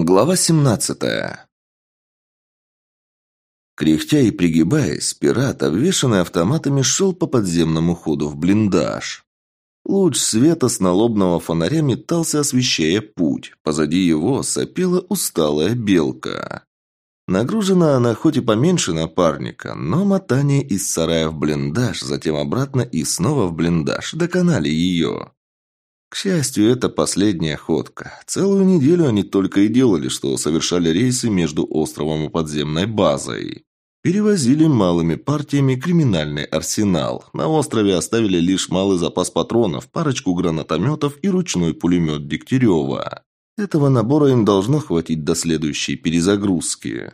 Глава 17 Кряхтя и пригибаясь, пират, обвешанный автоматами, шел по подземному ходу в блиндаж. Луч света с налобного фонаря метался, освещая путь. Позади его сопела усталая белка. Нагружена она хоть и поменьше напарника, но мотание из сарая в блиндаж, затем обратно и снова в блиндаж доконали ее. К счастью, это последняя ходка. Целую неделю они только и делали, что совершали рейсы между островом и подземной базой. Перевозили малыми партиями криминальный арсенал. На острове оставили лишь малый запас патронов, парочку гранатометов и ручной пулемет Дегтярева. Этого набора им должно хватить до следующей перезагрузки.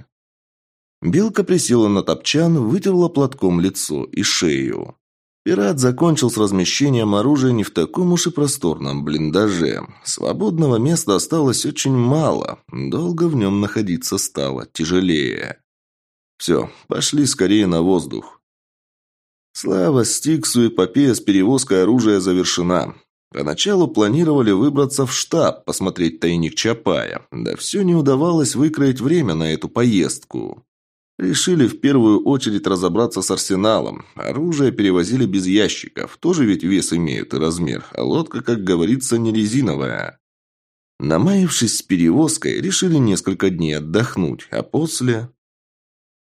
Белка присела на топчан, вытерла платком лицо и шею. Пират закончил с размещением оружия не в таком уж и просторном блиндаже. Свободного места осталось очень мало. Долго в нем находиться стало тяжелее. Все, пошли скорее на воздух. Слава Стиксу, эпопея с перевозкой оружия завершена. Поначалу планировали выбраться в штаб, посмотреть тайник Чапая. Да все не удавалось выкроить время на эту поездку. Решили в первую очередь разобраться с арсеналом. Оружие перевозили без ящиков, тоже ведь вес имеют и размер, а лодка, как говорится, не резиновая. Намаявшись с перевозкой, решили несколько дней отдохнуть, а после...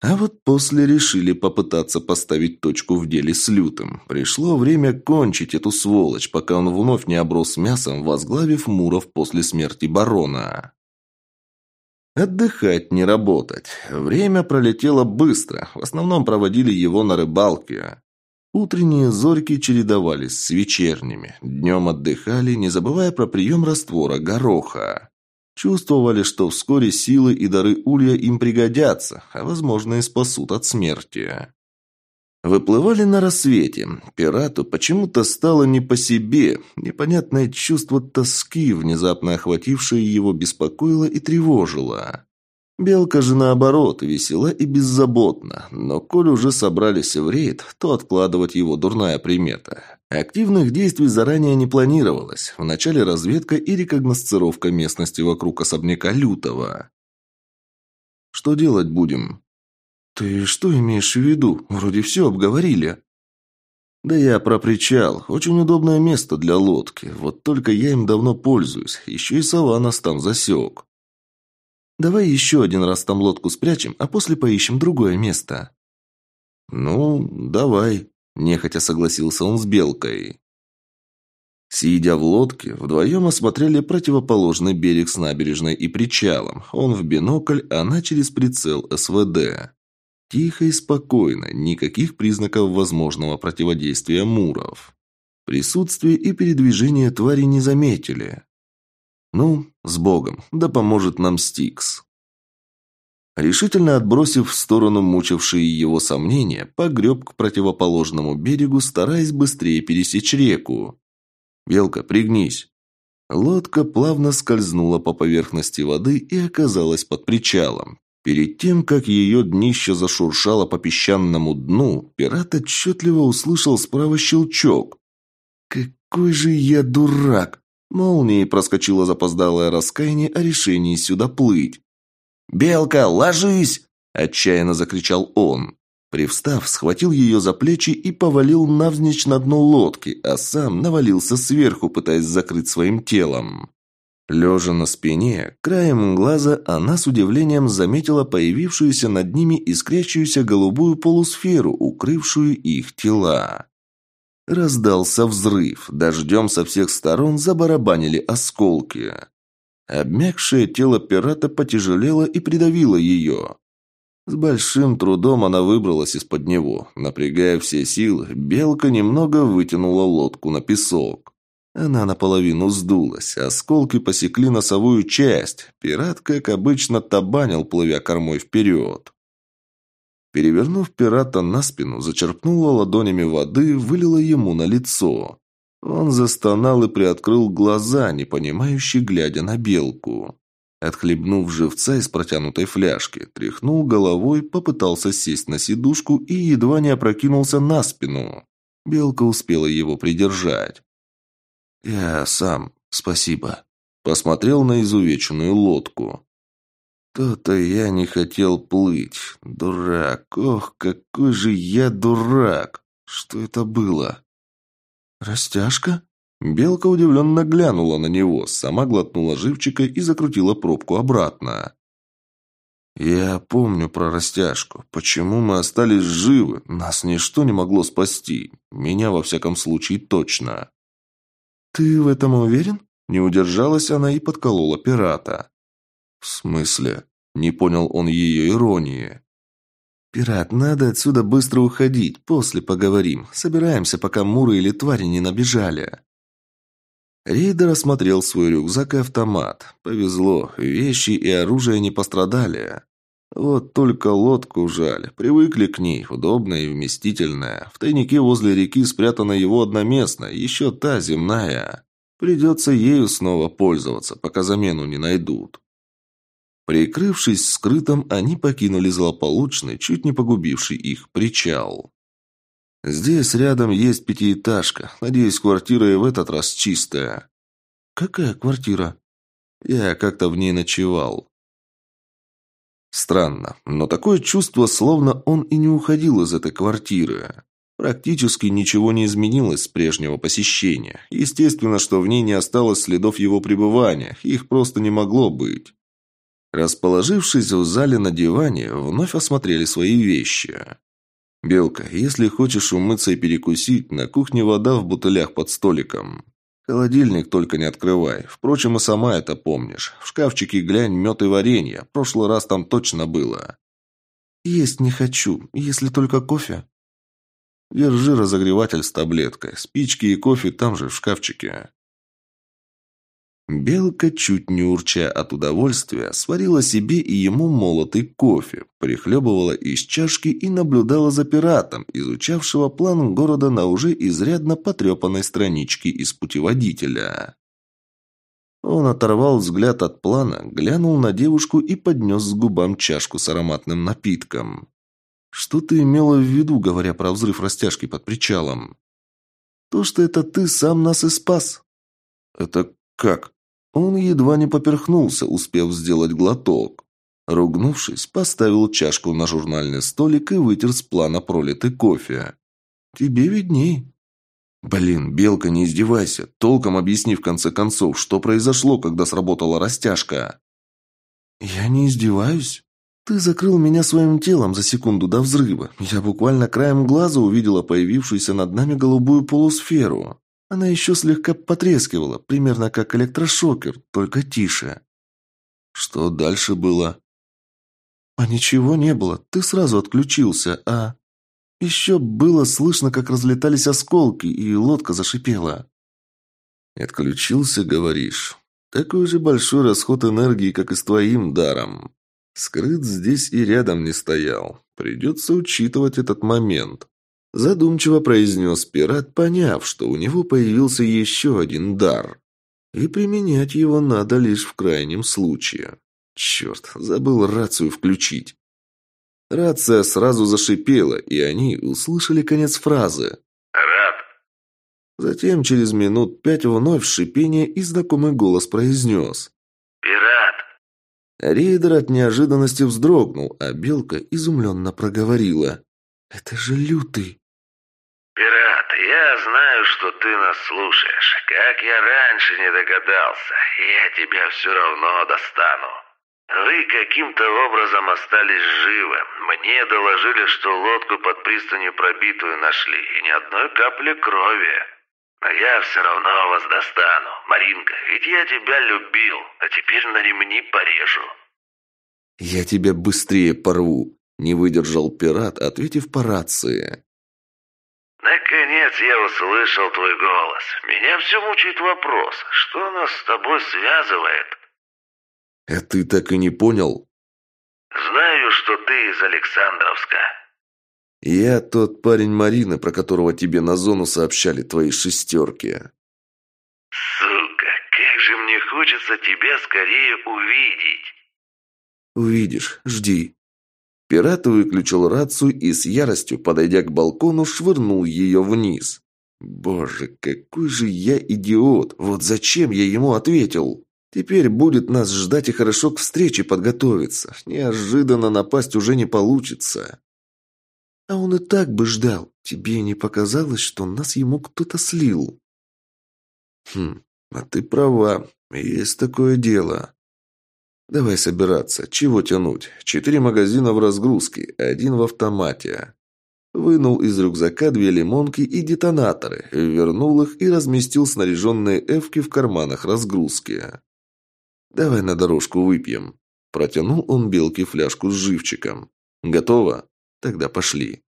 А вот после решили попытаться поставить точку в деле с Лютым. Пришло время кончить эту сволочь, пока он вновь не оброс мясом, возглавив Муров после смерти барона. Отдыхать, не работать. Время пролетело быстро. В основном проводили его на рыбалке. Утренние зорьки чередовались с вечерними. Днем отдыхали, не забывая про прием раствора гороха. Чувствовали, что вскоре силы и дары улья им пригодятся, а возможно и спасут от смерти. Выплывали на рассвете. Пирату почему-то стало не по себе. Непонятное чувство тоски, внезапно охватившее его, беспокоило и тревожило. Белка же, наоборот, весела и беззаботна. Но коль уже собрались в рейд, то откладывать его дурная примета. Активных действий заранее не планировалось. Вначале разведка и рекогносцировка местности вокруг особняка Лютого. «Что делать будем?» «Ты что имеешь в виду? Вроде все обговорили». «Да я про причал. Очень удобное место для лодки. Вот только я им давно пользуюсь. Еще и сова нас там засек». «Давай еще один раз там лодку спрячем, а после поищем другое место». «Ну, давай», – нехотя согласился он с Белкой. Сидя в лодке, вдвоем осмотрели противоположный берег с набережной и причалом. Он в бинокль, она через прицел СВД. Тихо и спокойно, никаких признаков возможного противодействия муров. Присутствие и передвижение твари не заметили. Ну, с Богом, да поможет нам Стикс. Решительно отбросив в сторону мучившие его сомнения, погреб к противоположному берегу, стараясь быстрее пересечь реку. «Белка, пригнись!» Лодка плавно скользнула по поверхности воды и оказалась под причалом. Перед тем, как ее днище зашуршало по песчаному дну, пират отчетливо услышал справа щелчок. «Какой же я дурак!» Молнией проскочило запоздалое раскаяние о решении сюда плыть. «Белка, ложись!» – отчаянно закричал он. Привстав, схватил ее за плечи и повалил навзничь на дно лодки, а сам навалился сверху, пытаясь закрыть своим телом. Лежа на спине, краем глаза она с удивлением заметила появившуюся над ними искрящуюся голубую полусферу, укрывшую их тела. Раздался взрыв, дождем со всех сторон забарабанили осколки. Обмякшее тело пирата потяжелело и придавило ее. С большим трудом она выбралась из-под него. Напрягая все силы, белка немного вытянула лодку на песок. Она наполовину сдулась, осколки посекли носовую часть. Пират, как обычно, табанил, плывя кормой вперед. Перевернув пирата на спину, зачерпнула ладонями воды, вылила ему на лицо. Он застонал и приоткрыл глаза, непонимающе глядя на белку. Отхлебнув живца из протянутой фляжки, тряхнул головой, попытался сесть на сидушку и едва не опрокинулся на спину. Белка успела его придержать. «Я сам, спасибо». Посмотрел на изувеченную лодку. То-то я не хотел плыть. Дурак. Ох, какой же я дурак. Что это было? Растяжка? Белка удивленно глянула на него, сама глотнула живчика и закрутила пробку обратно. «Я помню про растяжку. Почему мы остались живы? Нас ничто не могло спасти. Меня, во всяком случае, точно». «Ты в этом уверен?» Не удержалась она и подколола пирата. «В смысле?» Не понял он ее иронии. «Пират, надо отсюда быстро уходить. После поговорим. Собираемся, пока муры или твари не набежали». Рейдер осмотрел свой рюкзак и автомат. Повезло, вещи и оружие не пострадали. Вот только лодку жаль. Привыкли к ней, удобная и вместительная. В тайнике возле реки спрятана его одноместная, еще та земная. Придется ею снова пользоваться, пока замену не найдут. Прикрывшись скрытым, они покинули злополучный, чуть не погубивший их причал. Здесь рядом есть пятиэтажка. Надеюсь, квартира и в этот раз чистая. Какая квартира? Я как-то в ней ночевал. Странно, но такое чувство, словно он и не уходил из этой квартиры. Практически ничего не изменилось с прежнего посещения. Естественно, что в ней не осталось следов его пребывания, их просто не могло быть. Расположившись в зале на диване, вновь осмотрели свои вещи. «Белка, если хочешь умыться и перекусить, на кухне вода в бутылях под столиком. Холодильник только не открывай. Впрочем, и сама это помнишь. В шкафчике глянь мед и варенье. Прошлый раз там точно было». «Есть не хочу, если только кофе». «Держи разогреватель с таблеткой. Спички и кофе там же, в шкафчике». Белка, чуть не урча от удовольствия, сварила себе и ему молотый кофе, прихлебывала из чашки и наблюдала за пиратом, изучавшего план города на уже изрядно потрепанной страничке из путеводителя. Он оторвал взгляд от плана, глянул на девушку и поднес к губам чашку с ароматным напитком. «Что ты имела в виду, говоря про взрыв растяжки под причалом?» «То, что это ты сам нас и спас». «Это как?» Он едва не поперхнулся, успев сделать глоток. Ругнувшись, поставил чашку на журнальный столик и вытер с плана пролитый кофе. «Тебе видней». «Блин, Белка, не издевайся. Толком объясни в конце концов, что произошло, когда сработала растяжка». «Я не издеваюсь. Ты закрыл меня своим телом за секунду до взрыва. Я буквально краем глаза увидела появившуюся над нами голубую полусферу. Она еще слегка потрескивала, примерно как электрошокер, только тише. Что дальше было? А ничего не было, ты сразу отключился, а... Еще было слышно, как разлетались осколки, и лодка зашипела. «Отключился, говоришь? Такой же большой расход энергии, как и с твоим даром. Скрыт здесь и рядом не стоял. Придется учитывать этот момент. Задумчиво произнес пират, поняв, что у него появился еще один дар. И применять его надо лишь в крайнем случае. Черт, забыл рацию включить. Рация сразу зашипела, и они услышали конец фразы. «Рад». Затем через минут пять вновь шипение и знакомый голос произнес. «Пират». Рейдер от неожиданности вздрогнул, а Белка изумленно проговорила. «Это же лютый!» Я знаю, что ты нас слушаешь. Как я раньше не догадался, я тебя все равно достану. Вы каким-то образом остались живы. Мне доложили, что лодку под пристанью пробитую нашли, и ни одной капли крови. Но я все равно вас достану. Маринка, ведь я тебя любил, а теперь на ремни порежу. «Я тебя быстрее порву», — не выдержал пират, ответив по рации. Наконец я услышал твой голос. Меня все мучает вопрос, что нас с тобой связывает? А ты так и не понял? Знаю, что ты из Александровска. Я тот парень Марины, про которого тебе на зону сообщали твои шестерки. Сука, как же мне хочется тебя скорее увидеть. Увидишь, жди. Пират выключил рацию и с яростью, подойдя к балкону, швырнул ее вниз. «Боже, какой же я идиот! Вот зачем я ему ответил?» Теперь будет нас ждать и хорошо к встрече подготовиться. Неожиданно напасть уже не получится. А он и так бы ждал. Тебе не показалось, что нас ему кто-то слил? Хм, а ты права. Есть такое дело. Давай собираться. Чего тянуть? Четыре магазина в разгрузке, один в автомате. Вынул из рюкзака две лимонки и детонаторы, вернул их и разместил снаряженные эвки в карманах разгрузки. «Давай на дорожку выпьем». Протянул он Белке фляжку с живчиком. «Готово? Тогда пошли».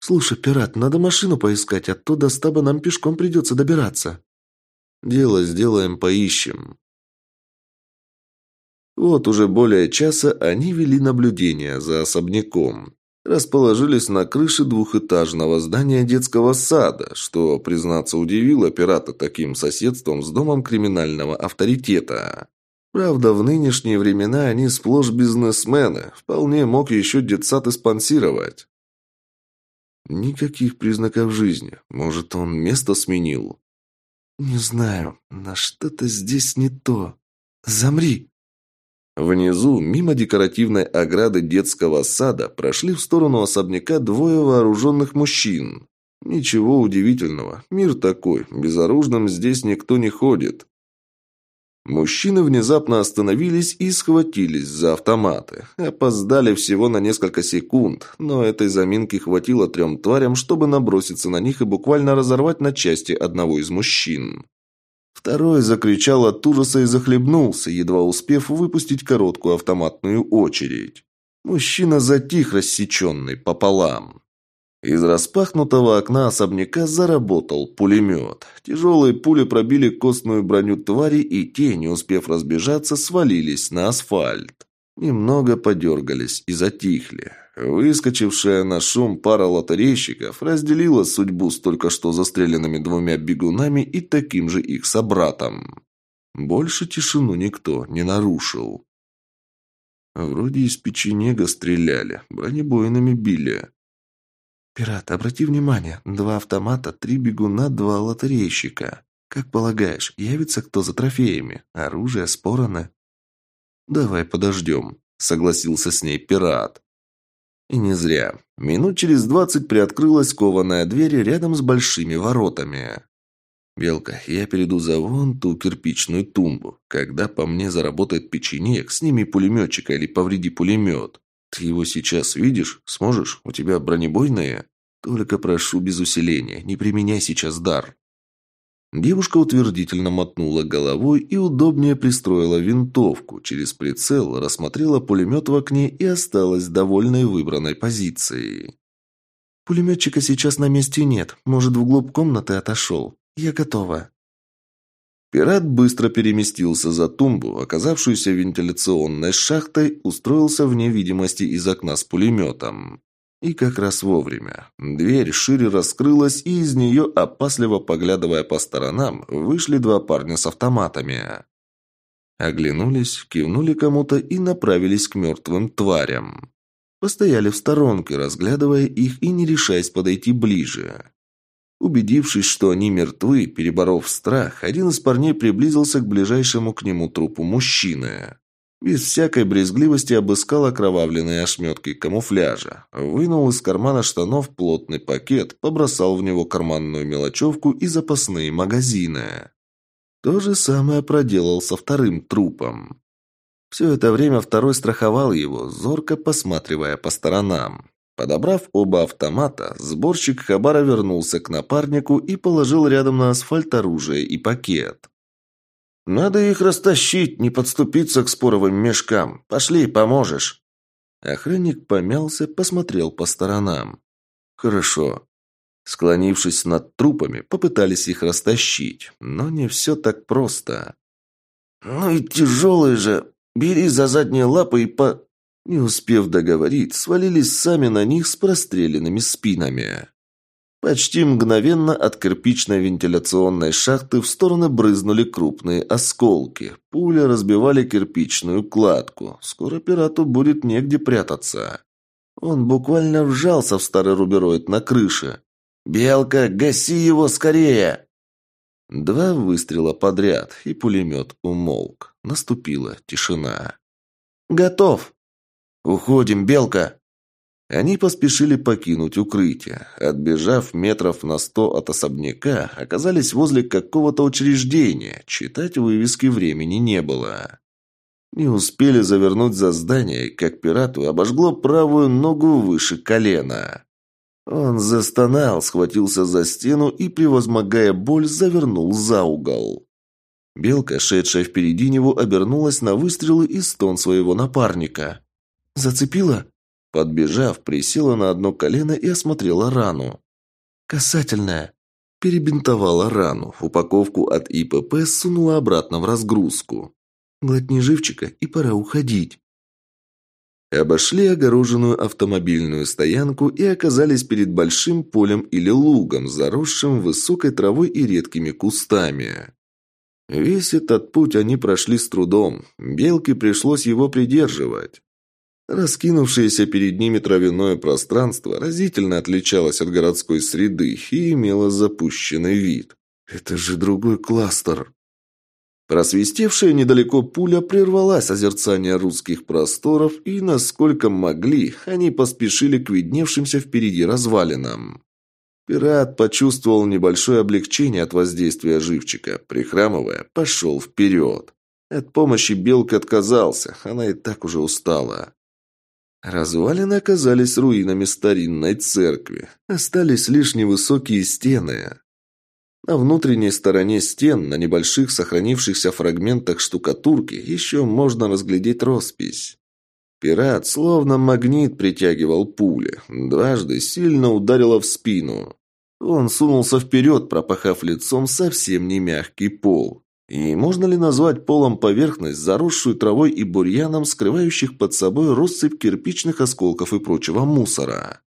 «Слушай, пират, надо машину поискать, а то до стаба нам пешком придется добираться». «Дело сделаем, поищем». Вот уже более часа они вели наблюдение за особняком расположились на крыше двухэтажного здания детского сада, что, признаться, удивило пирата таким соседством с домом криминального авторитета. Правда, в нынешние времена они сплошь бизнесмены, вполне мог еще детсад и спонсировать. Никаких признаков жизни. Может, он место сменил? Не знаю, на что-то здесь не то. Замри! Внизу, мимо декоративной ограды детского сада, прошли в сторону особняка двое вооруженных мужчин. Ничего удивительного, мир такой, безоружным здесь никто не ходит. Мужчины внезапно остановились и схватились за автоматы. Опоздали всего на несколько секунд, но этой заминки хватило трем тварям, чтобы наброситься на них и буквально разорвать на части одного из мужчин. Второй закричал от ужаса и захлебнулся, едва успев выпустить короткую автоматную очередь. Мужчина затих, рассеченный пополам. Из распахнутого окна особняка заработал пулемет. Тяжелые пули пробили костную броню твари, и те, не успев разбежаться, свалились на асфальт. Немного подергались и затихли. Выскочившая на шум пара лотерейщиков разделила судьбу с только что застреленными двумя бегунами и таким же их собратом. Больше тишину никто не нарушил. Вроде из печенега стреляли, бронебойными били. «Пират, обрати внимание, два автомата, три бегуна, два лотерейщика. Как полагаешь, явится кто за трофеями? Оружие спорано?» «Давай подождем», — согласился с ней пират. И не зря. Минут через двадцать приоткрылась кованая дверь рядом с большими воротами. «Белка, я перейду за вон ту кирпичную тумбу. Когда по мне заработает печенек, сними пулеметчика или повреди пулемет. Ты его сейчас видишь? Сможешь? У тебя бронебойные? Только прошу без усиления, не применяй сейчас дар». Девушка утвердительно мотнула головой и удобнее пристроила винтовку. Через прицел рассмотрела пулемет в окне и осталась довольной выбранной позицией. «Пулеметчика сейчас на месте нет. Может, вглубь комнаты отошел. Я готова». Пират быстро переместился за тумбу, оказавшуюся вентиляционной шахтой, устроился в невидимости из окна с пулеметом. И как раз вовремя. Дверь шире раскрылась, и из нее, опасливо поглядывая по сторонам, вышли два парня с автоматами. Оглянулись, кивнули кому-то и направились к мертвым тварям. Постояли в сторонке, разглядывая их и не решаясь подойти ближе. Убедившись, что они мертвы, переборов страх, один из парней приблизился к ближайшему к нему трупу мужчины. Без всякой брезгливости обыскал окровавленные ошметки камуфляжа. Вынул из кармана штанов плотный пакет, побросал в него карманную мелочевку и запасные магазины. То же самое проделал со вторым трупом. Все это время второй страховал его, зорко посматривая по сторонам. Подобрав оба автомата, сборщик Хабара вернулся к напарнику и положил рядом на асфальт оружие и пакет. «Надо их растащить, не подступиться к споровым мешкам. Пошли, поможешь». Охранник помялся, посмотрел по сторонам. «Хорошо». Склонившись над трупами, попытались их растащить, но не все так просто. «Ну и тяжелые же! Бери за задние лапы и по...» Не успев договорить, свалились сами на них с простреленными спинами. Почти мгновенно от кирпичной вентиляционной шахты в стороны брызнули крупные осколки. Пули разбивали кирпичную кладку. Скоро пирату будет негде прятаться. Он буквально вжался в старый рубероид на крыше. «Белка, гаси его скорее!» Два выстрела подряд, и пулемет умолк. Наступила тишина. «Готов!» «Уходим, Белка!» Они поспешили покинуть укрытие. Отбежав метров на сто от особняка, оказались возле какого-то учреждения. Читать вывески времени не было. Не успели завернуть за здание, как пирату обожгло правую ногу выше колена. Он застонал, схватился за стену и, превозмогая боль, завернул за угол. Белка, шедшая впереди него, обернулась на выстрелы и стон своего напарника. «Зацепила?» Подбежав, присела на одно колено и осмотрела рану. «Касательная». Перебинтовала рану, упаковку от ИПП сунула обратно в разгрузку. «Глотни живчика, и пора уходить». Обошли огороженную автомобильную стоянку и оказались перед большим полем или лугом, заросшим высокой травой и редкими кустами. Весь этот путь они прошли с трудом. Белке пришлось его придерживать. Раскинувшееся перед ними травяное пространство разительно отличалось от городской среды и имело запущенный вид. Это же другой кластер. Просвистевшая недалеко пуля прервала созерцание русских просторов, и, насколько могли, они поспешили к видневшимся впереди развалинам. Пират почувствовал небольшое облегчение от воздействия живчика, прихрамывая, пошел вперед. От помощи Белка отказался, она и так уже устала. Развалины оказались руинами старинной церкви. Остались лишь невысокие стены. На внутренней стороне стен, на небольших сохранившихся фрагментах штукатурки, еще можно разглядеть роспись. Пират словно магнит притягивал пули. Дважды сильно ударило в спину. Он сунулся вперед, пропахав лицом совсем не мягкий пол. И можно ли назвать полом поверхность, заросшую травой и бурьяном, скрывающих под собой россыпь кирпичных осколков и прочего мусора?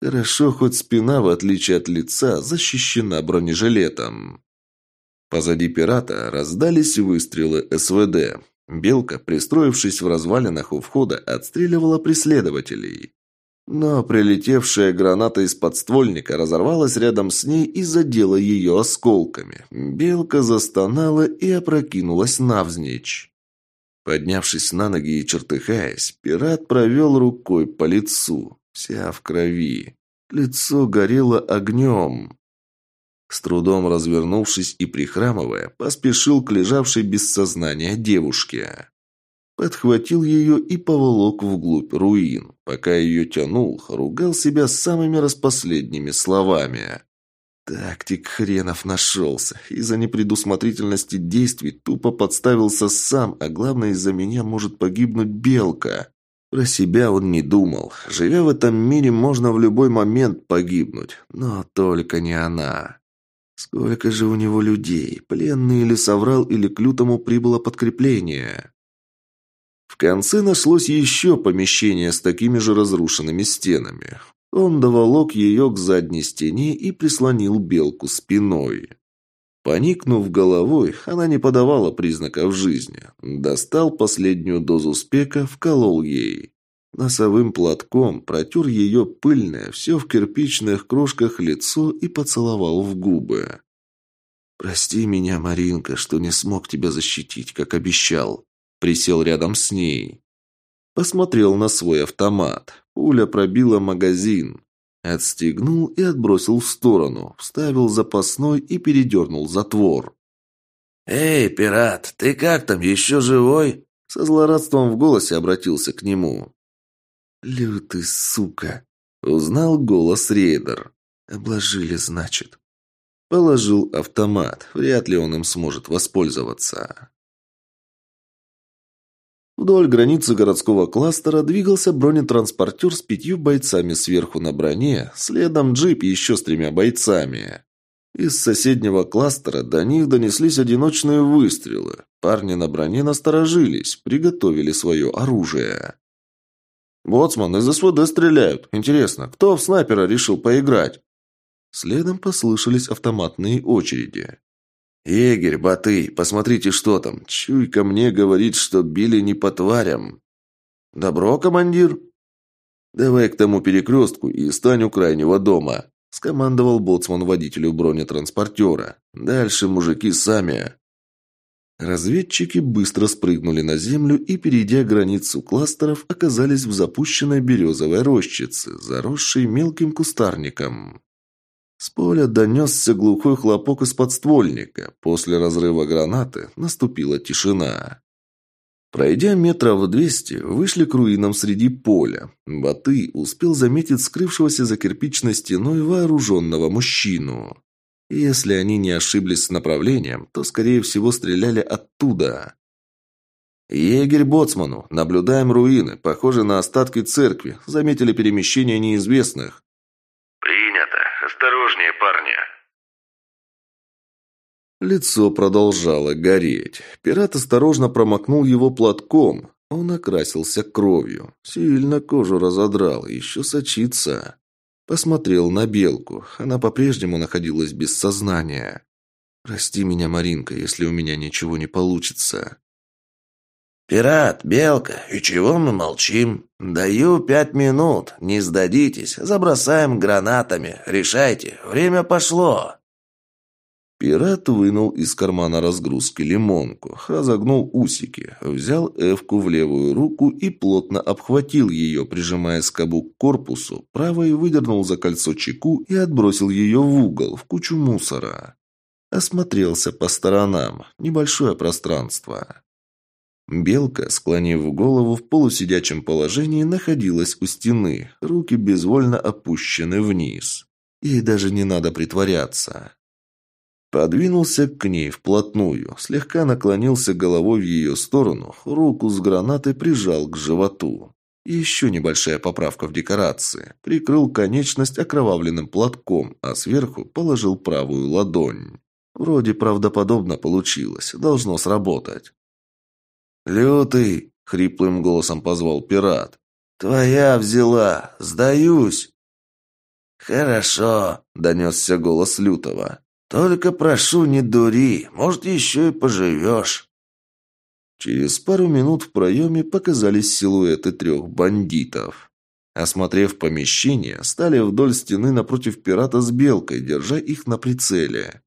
Хорошо, хоть спина, в отличие от лица, защищена бронежилетом. Позади пирата раздались выстрелы СВД. Белка, пристроившись в развалинах у входа, отстреливала преследователей. Но прилетевшая граната из подствольника разорвалась рядом с ней и задела ее осколками. Белка застонала и опрокинулась навзничь. Поднявшись на ноги и чертыхаясь, пират провел рукой по лицу вся в крови. Лицо горело огнем. С трудом развернувшись и прихрамывая, поспешил к лежавшей без сознания девушке. Подхватил ее и поволок вглубь руин. Пока ее тянул, ругал себя самыми распоследними словами. Тактик хренов нашелся. Из-за непредусмотрительности действий тупо подставился сам, а главное, из-за меня может погибнуть белка. Про себя он не думал. Живя в этом мире, можно в любой момент погибнуть. Но только не она. Сколько же у него людей? Пленный или соврал, или к лютому прибыло подкрепление? В конце нашлось еще помещение с такими же разрушенными стенами. Он доволок ее к задней стене и прислонил белку спиной. Поникнув головой, она не подавала признаков жизни. Достал последнюю дозу спека, вколол ей. Носовым платком протер ее пыльное, все в кирпичных крошках лицо и поцеловал в губы. «Прости меня, Маринка, что не смог тебя защитить, как обещал». Присел рядом с ней. Посмотрел на свой автомат. Пуля пробила магазин. Отстегнул и отбросил в сторону, вставил запасной и передернул затвор. «Эй, пират, ты как там, еще живой?» Со злорадством в голосе обратился к нему. «Лютый сука!» Узнал голос рейдер. «Обложили, значит». Положил автомат. Вряд ли он им сможет воспользоваться. Вдоль границы городского кластера двигался бронетранспортер с пятью бойцами сверху на броне, следом джип еще с тремя бойцами. Из соседнего кластера до них донеслись одиночные выстрелы. Парни на броне насторожились, приготовили свое оружие. «Боцман, из СВД стреляют. Интересно, кто в снайпера решил поиграть?» Следом послышались автоматные очереди. «Егерь, Батый, посмотрите, что там. Чуйка мне говорит, что били не по тварям». «Добро, командир?» «Давай к тому перекрестку и стань у крайнего дома», скомандовал боцман водителю бронетранспортера. «Дальше мужики сами». Разведчики быстро спрыгнули на землю и, перейдя границу кластеров, оказались в запущенной березовой рощице, заросшей мелким кустарником. С поля донесся глухой хлопок из подствольника. После разрыва гранаты наступила тишина. Пройдя метров двести, вышли к руинам среди поля. Баты успел заметить скрывшегося за кирпичной стеной вооруженного мужчину. Если они не ошиблись с направлением, то, скорее всего, стреляли оттуда. «Егерь Боцману. Наблюдаем руины, похожие на остатки церкви. Заметили перемещение неизвестных». «Принято. Осторожнее, парни». Лицо продолжало гореть. Пират осторожно промокнул его платком. Он окрасился кровью. Сильно кожу разодрал, еще сочится. Посмотрел на белку. Она по-прежнему находилась без сознания. «Прости меня, Маринка, если у меня ничего не получится». «Пират, Белка, и чего мы молчим? Даю пять минут, не сдадитесь, забросаем гранатами. Решайте, время пошло!» Пират вынул из кармана разгрузки лимонку, разогнул усики, взял Эвку в левую руку и плотно обхватил ее, прижимая скобу к корпусу, правой выдернул за кольцо чеку и отбросил ее в угол, в кучу мусора. Осмотрелся по сторонам. Небольшое пространство. Белка, склонив голову в полусидячем положении, находилась у стены, руки безвольно опущены вниз. Ей даже не надо притворяться. Подвинулся к ней вплотную, слегка наклонился головой в ее сторону, руку с гранатой прижал к животу. Еще небольшая поправка в декорации. Прикрыл конечность окровавленным платком, а сверху положил правую ладонь. Вроде правдоподобно получилось, должно сработать. «Лютый!» — хриплым голосом позвал пират. «Твоя взяла! Сдаюсь!» «Хорошо!» — донесся голос Лютого. Только прошу, не дури, может, еще и поживешь». Через пару минут в проеме показались силуэты трех бандитов. Осмотрев помещение, стали вдоль стены напротив пирата с белкой, держа их на прицеле.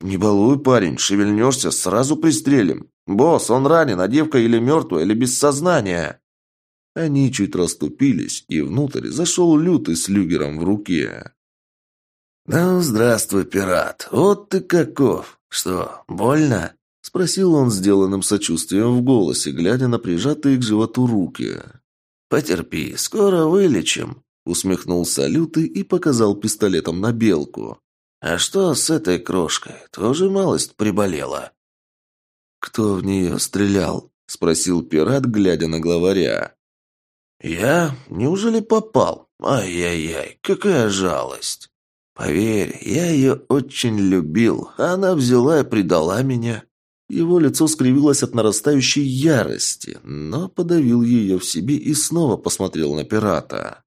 «Не балуй, парень, шевельнешься, сразу пристрелим. Босс, он ранен, а девка или мертвая, или без сознания». Они чуть расступились, и внутрь зашел лютый с люгером в руке. «Ну, здравствуй, пират. Вот ты каков. Что, больно?» Спросил он сделанным сочувствием в голосе, глядя на прижатые к животу руки. «Потерпи, скоро вылечим», — усмехнулся Лютый и показал пистолетом на белку. «А что с этой крошкой? Тоже малость приболела?» «Кто в нее стрелял?» — спросил пират, глядя на главаря. «Я? Неужели попал? Ай-яй-яй, какая жалость!» Поверь, я ее очень любил, а она взяла и предала меня. Его лицо скривилось от нарастающей ярости, но подавил ее в себе и снова посмотрел на пирата.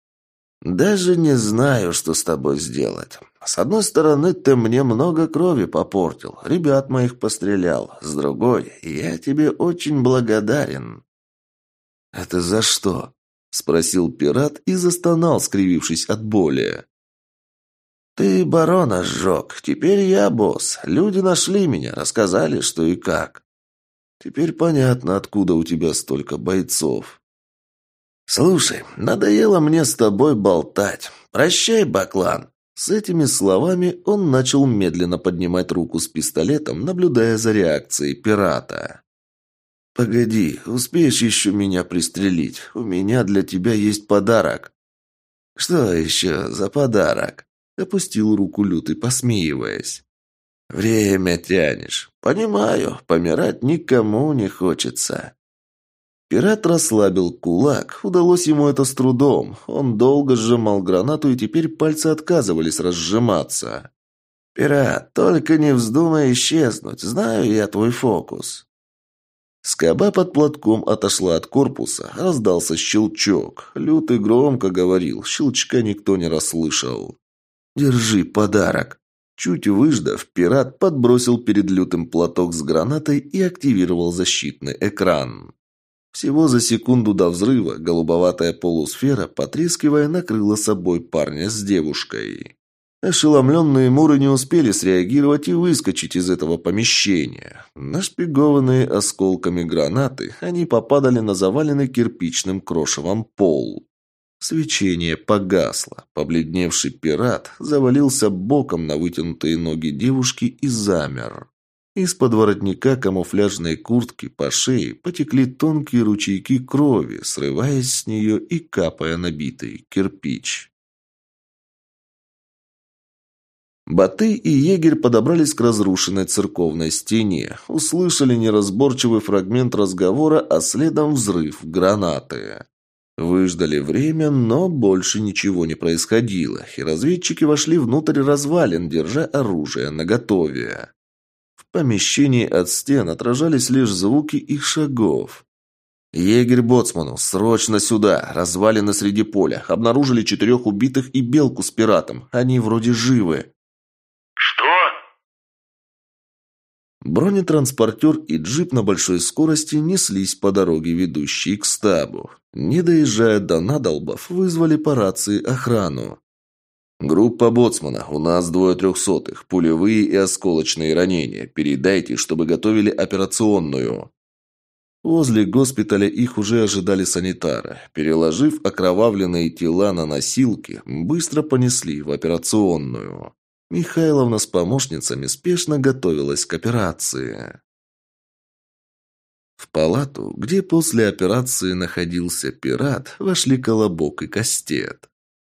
«Даже не знаю, что с тобой сделать. С одной стороны, ты мне много крови попортил, ребят моих пострелял. С другой, я тебе очень благодарен». «Это за что?» – спросил пират и застонал, скривившись от боли. «Ты барона сжег. Теперь я босс. Люди нашли меня, рассказали, что и как». «Теперь понятно, откуда у тебя столько бойцов». «Слушай, надоело мне с тобой болтать. Прощай, Баклан». С этими словами он начал медленно поднимать руку с пистолетом, наблюдая за реакцией пирата. «Погоди, успеешь еще меня пристрелить? У меня для тебя есть подарок». «Что еще за подарок?» Опустил руку лютый, посмеиваясь. «Время тянешь. Понимаю, помирать никому не хочется». Пират расслабил кулак. Удалось ему это с трудом. Он долго сжимал гранату, и теперь пальцы отказывались разжиматься. «Пират, только не вздумай исчезнуть. Знаю я твой фокус». Скоба под платком отошла от корпуса. Раздался щелчок. Лютый громко говорил. Щелчка никто не расслышал. «Держи подарок». Чуть выждав, пират подбросил перед лютым платок с гранатой и активировал защитный экран. Всего за секунду до взрыва голубоватая полусфера, потрескивая, накрыла собой парня с девушкой. Ошеломленные муры не успели среагировать и выскочить из этого помещения. Нашпигованные осколками гранаты, они попадали на заваленный кирпичным крошевом пол. Свечение погасло. Побледневший пират завалился боком на вытянутые ноги девушки и замер. Из-под воротника камуфляжной куртки по шее потекли тонкие ручейки крови, срываясь с нее и капая на битый кирпич. Баты и егерь подобрались к разрушенной церковной стене, услышали неразборчивый фрагмент разговора, а следом взрыв гранаты. Выждали время, но больше ничего не происходило, и разведчики вошли внутрь развалин, держа оружие наготове. В помещении от стен отражались лишь звуки их шагов. «Егерь Боцману, срочно сюда! Развалины среди поля. Обнаружили четырех убитых и белку с пиратом. Они вроде живы». «Что?» Бронетранспортер и джип на большой скорости неслись по дороге, ведущей к стабу. Не доезжая до надолбов, вызвали по рации охрану. «Группа боцмана, у нас двое трехсотых, пулевые и осколочные ранения. Передайте, чтобы готовили операционную». Возле госпиталя их уже ожидали санитары. Переложив окровавленные тела на носилки, быстро понесли в операционную. Михайловна с помощницами спешно готовилась к операции. В палату, где после операции находился пират, вошли Колобок и Кастет.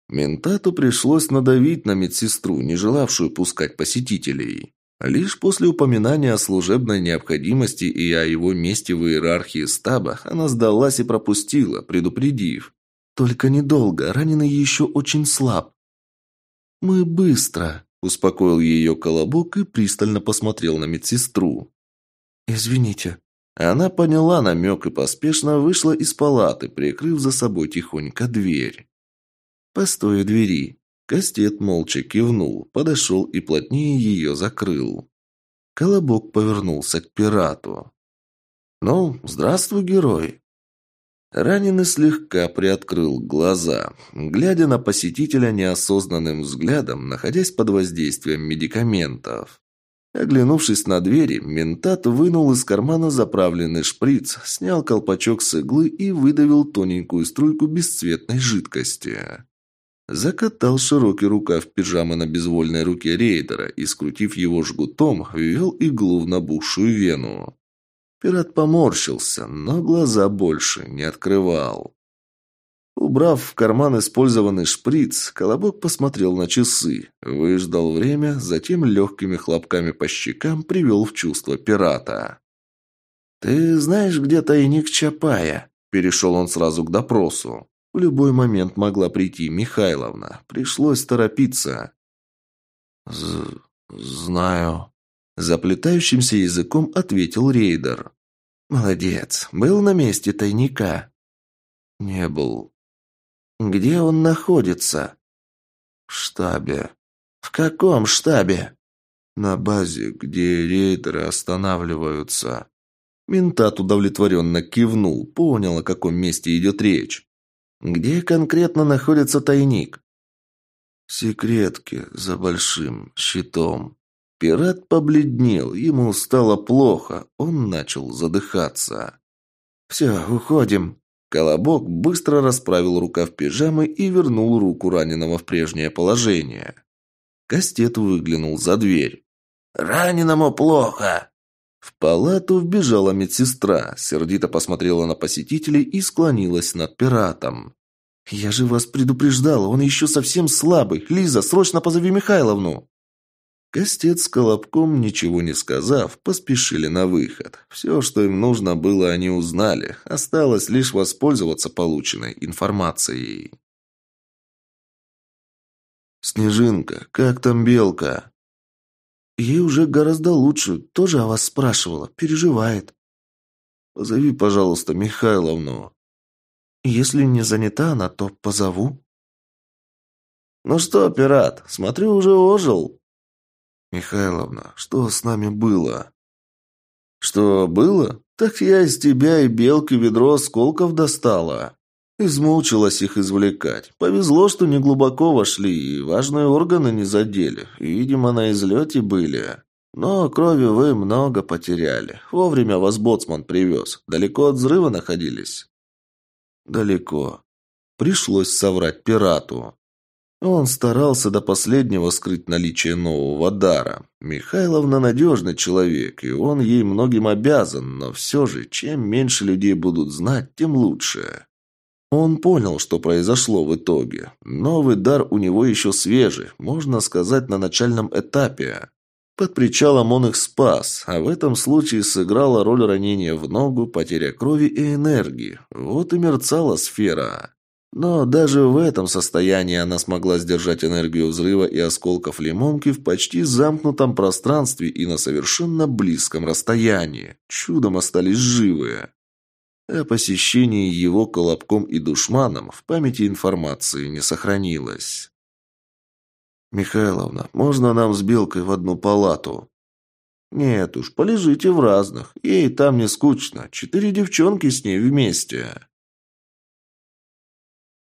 Ментату пришлось надавить на медсестру, не желавшую пускать посетителей. Лишь после упоминания о служебной необходимости и о его месте в иерархии стаба она сдалась и пропустила, предупредив. «Только недолго, раненый еще очень слаб». «Мы быстро», Успокоил ее колобок и пристально посмотрел на медсестру. «Извините». Она поняла намек и поспешно вышла из палаты, прикрыв за собой тихонько дверь. «Постой у двери». Кастет молча кивнул, подошел и плотнее ее закрыл. Колобок повернулся к пирату. «Ну, здравствуй, герой!» Раненый слегка приоткрыл глаза, глядя на посетителя неосознанным взглядом, находясь под воздействием медикаментов. Оглянувшись на двери, ментат вынул из кармана заправленный шприц, снял колпачок с иглы и выдавил тоненькую струйку бесцветной жидкости. Закатал широкий рукав пижамы на безвольной руке рейдера и, скрутив его жгутом, ввел иглу в набухшую вену. Пират поморщился, но глаза больше не открывал. Убрав в карман использованный шприц, Колобок посмотрел на часы, выждал время, затем легкими хлопками по щекам привел в чувство пирата. «Ты знаешь, где тайник Чапая?» Перешел он сразу к допросу. В любой момент могла прийти Михайловна. Пришлось торопиться. З «Знаю», Заплетающимся языком ответил рейдер. «Молодец. Был на месте тайника?» «Не был». «Где он находится?» «В штабе». «В каком штабе?» «На базе, где рейдеры останавливаются». Ментат удовлетворенно кивнул, понял, о каком месте идет речь. «Где конкретно находится тайник?» «В секретке за большим щитом». Пират побледнел, ему стало плохо, он начал задыхаться. «Все, уходим». Колобок быстро расправил рукав пижамы и вернул руку раненого в прежнее положение. Кастет выглянул за дверь. «Раненому плохо!» В палату вбежала медсестра, сердито посмотрела на посетителей и склонилась над пиратом. «Я же вас предупреждала, он еще совсем слабый. Лиза, срочно позови Михайловну!» Костец с Колобком, ничего не сказав, поспешили на выход. Все, что им нужно было, они узнали. Осталось лишь воспользоваться полученной информацией. «Снежинка, как там Белка?» «Ей уже гораздо лучше. Тоже о вас спрашивала. Переживает». «Позови, пожалуйста, Михайловну». «Если не занята она, то позову». «Ну что, пират, смотрю, уже ожил». «Михайловна, что с нами было?» «Что было? Так я из тебя и белки ведро осколков достала». Измучилась их извлекать. Повезло, что не глубоко вошли и важные органы не задели. Видимо, на излете были. Но крови вы много потеряли. Вовремя вас боцман привез. Далеко от взрыва находились? Далеко. Пришлось соврать пирату. Он старался до последнего скрыть наличие нового дара. Михайловна надежный человек, и он ей многим обязан, но все же, чем меньше людей будут знать, тем лучше. Он понял, что произошло в итоге. Новый дар у него еще свежий, можно сказать, на начальном этапе. Под причалом он их спас, а в этом случае сыграла роль ранения в ногу, потеря крови и энергии. Вот и мерцала сфера. Но даже в этом состоянии она смогла сдержать энергию взрыва и осколков лимонки в почти замкнутом пространстве и на совершенно близком расстоянии. Чудом остались живые. О посещении его колобком и душманом в памяти информации не сохранилось. «Михайловна, можно нам с Белкой в одну палату?» «Нет уж, полежите в разных. Ей там не скучно. Четыре девчонки с ней вместе».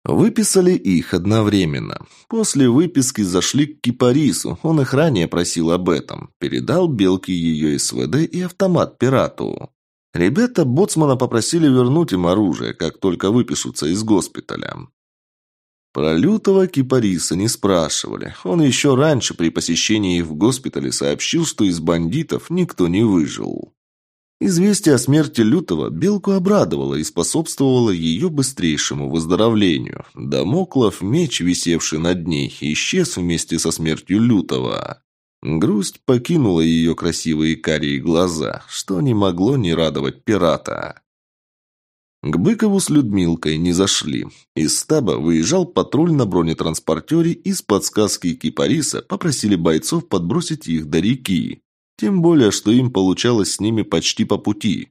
Выписали их одновременно. После выписки зашли к Кипарису, он их ранее просил об этом. Передал Белке ее СВД и автомат пирату. Ребята Боцмана попросили вернуть им оружие, как только выпишутся из госпиталя. Про лютого Кипариса не спрашивали. Он еще раньше при посещении в госпитале сообщил, что из бандитов никто не выжил. Известие о смерти Лютого Белку обрадовало и способствовало ее быстрейшему выздоровлению. Дамоклов меч, висевший над ней, исчез вместе со смертью Лютого. Грусть покинула ее красивые карие глаза, что не могло не радовать пирата. К Быкову с Людмилкой не зашли. Из стаба выезжал патруль на бронетранспортере и с подсказки Кипариса попросили бойцов подбросить их до реки. Тем более, что им получалось с ними почти по пути.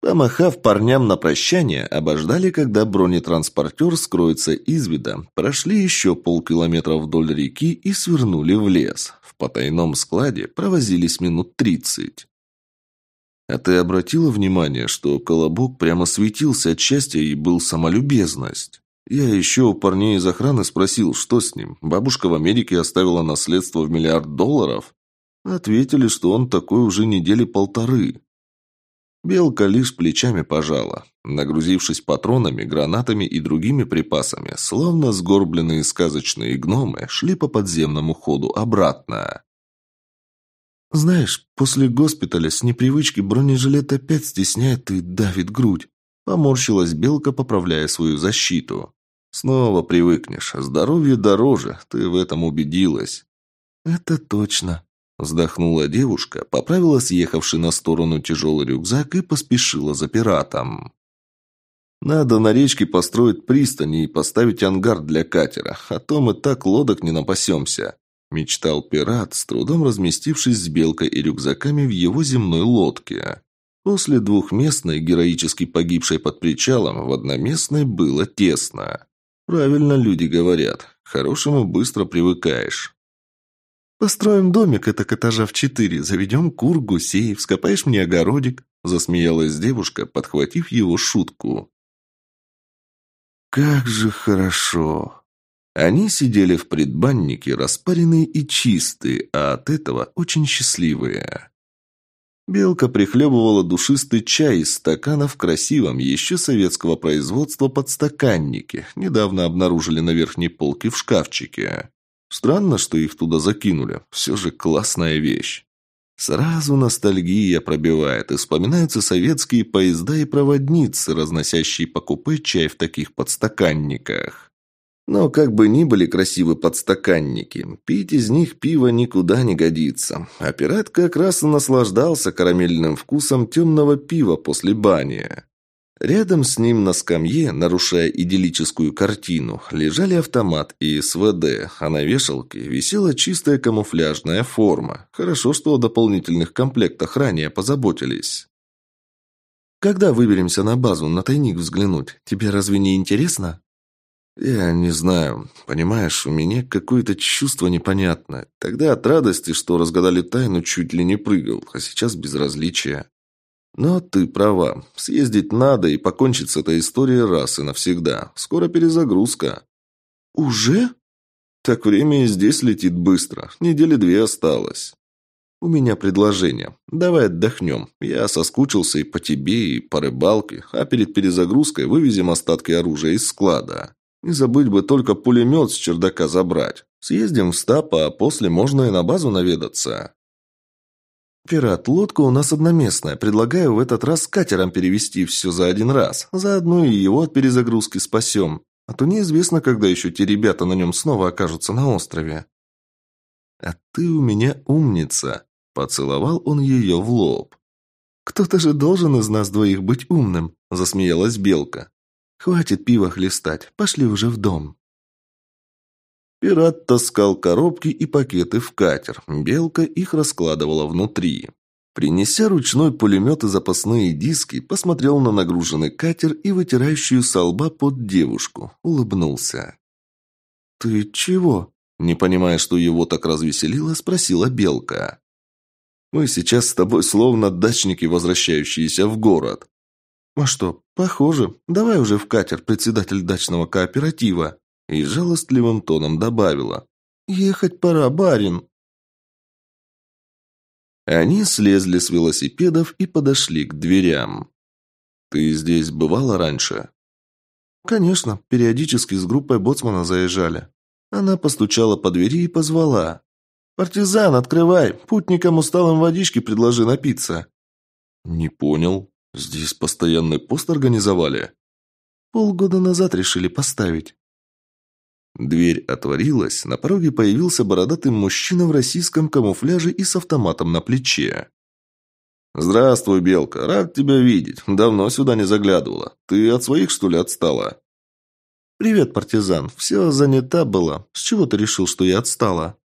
Помахав парням на прощание, обождали, когда бронетранспортер скроется из вида, прошли еще полкилометра вдоль реки и свернули в лес. В потайном складе провозились минут тридцать. «А ты обратила внимание, что колобок прямо светился от счастья и был самолюбезность?» Я еще у парней из охраны спросил, что с ним. Бабушка в Америке оставила наследство в миллиард долларов. Ответили, что он такой уже недели полторы. Белка лишь плечами пожала. Нагрузившись патронами, гранатами и другими припасами, словно сгорбленные сказочные гномы, шли по подземному ходу обратно. «Знаешь, после госпиталя с непривычки бронежилет опять стесняет и давит грудь», поморщилась Белка, поправляя свою защиту. «Снова привыкнешь. Здоровье дороже, ты в этом убедилась». «Это точно», Вздохнула девушка, поправила съехавший на сторону тяжелый рюкзак и поспешила за пиратом. «Надо на речке построить пристани и поставить ангар для катера, а то мы так лодок не напасемся», – мечтал пират, с трудом разместившись с белкой и рюкзаками в его земной лодке. После двухместной, героически погибшей под причалом, в одноместной было тесно. Правильно люди говорят, к хорошему быстро привыкаешь. «Построим домик это этажа в четыре, заведем кур, гусей, вскопаешь мне огородик», засмеялась девушка, подхватив его шутку. «Как же хорошо!» Они сидели в предбаннике, распаренные и чистые, а от этого очень счастливые. Белка прихлебывала душистый чай из стакана в красивом, еще советского производства подстаканнике, недавно обнаружили на верхней полке в шкафчике. Странно, что их туда закинули. Все же классная вещь. Сразу ностальгия пробивает, и вспоминаются советские поезда и проводницы, разносящие по купе чай в таких подстаканниках. Но как бы ни были красивы подстаканники, пить из них пиво никуда не годится. А пират как раз и наслаждался карамельным вкусом темного пива после бани. Рядом с ним на скамье, нарушая идиллическую картину, лежали автомат и СВД, а на вешалке висела чистая камуфляжная форма. Хорошо, что о дополнительных комплектах ранее позаботились. «Когда выберемся на базу, на тайник взглянуть? Тебе разве не интересно?» «Я не знаю. Понимаешь, у меня какое-то чувство непонятное. Тогда от радости, что разгадали тайну, чуть ли не прыгал, а сейчас безразличие». Но ты права. Съездить надо и покончить с этой историей раз и навсегда. Скоро перезагрузка. Уже? Так время и здесь летит быстро. Недели две осталось. У меня предложение. Давай отдохнем. Я соскучился и по тебе, и по рыбалке, а перед перезагрузкой вывезем остатки оружия из склада. Не забыть бы только пулемет с чердака забрать. Съездим в стап, а после можно и на базу наведаться. «Пират, лодка у нас одноместная. Предлагаю в этот раз катером перевести все за один раз. Заодно и его от перезагрузки спасем. А то неизвестно, когда еще те ребята на нем снова окажутся на острове». «А ты у меня умница!» – поцеловал он ее в лоб. «Кто-то же должен из нас двоих быть умным», – засмеялась Белка. «Хватит пива хлестать. Пошли уже в дом». Пират таскал коробки и пакеты в катер. Белка их раскладывала внутри. Принеся ручной пулемет и запасные диски, посмотрел на нагруженный катер и вытирающую со лба под девушку. Улыбнулся. «Ты чего?» Не понимая, что его так развеселило, спросила Белка. «Мы сейчас с тобой словно дачники, возвращающиеся в город». «А что, похоже. Давай уже в катер, председатель дачного кооператива», и жалостливым тоном добавила. «Ехать пора, барин». Они слезли с велосипедов и подошли к дверям. «Ты здесь бывала раньше?» «Конечно, периодически с группой боцмана заезжали». Она постучала по двери и позвала. «Партизан, открывай! Путникам усталым водички предложи напиться». «Не понял. Здесь постоянный пост организовали?» «Полгода назад решили поставить». Дверь отворилась, на пороге появился бородатый мужчина в российском камуфляже и с автоматом на плече. «Здравствуй, Белка, рад тебя видеть. Давно сюда не заглядывала. Ты от своих, что ли, отстала?» «Привет, партизан. Все занята была. С чего ты решил, что я отстала?»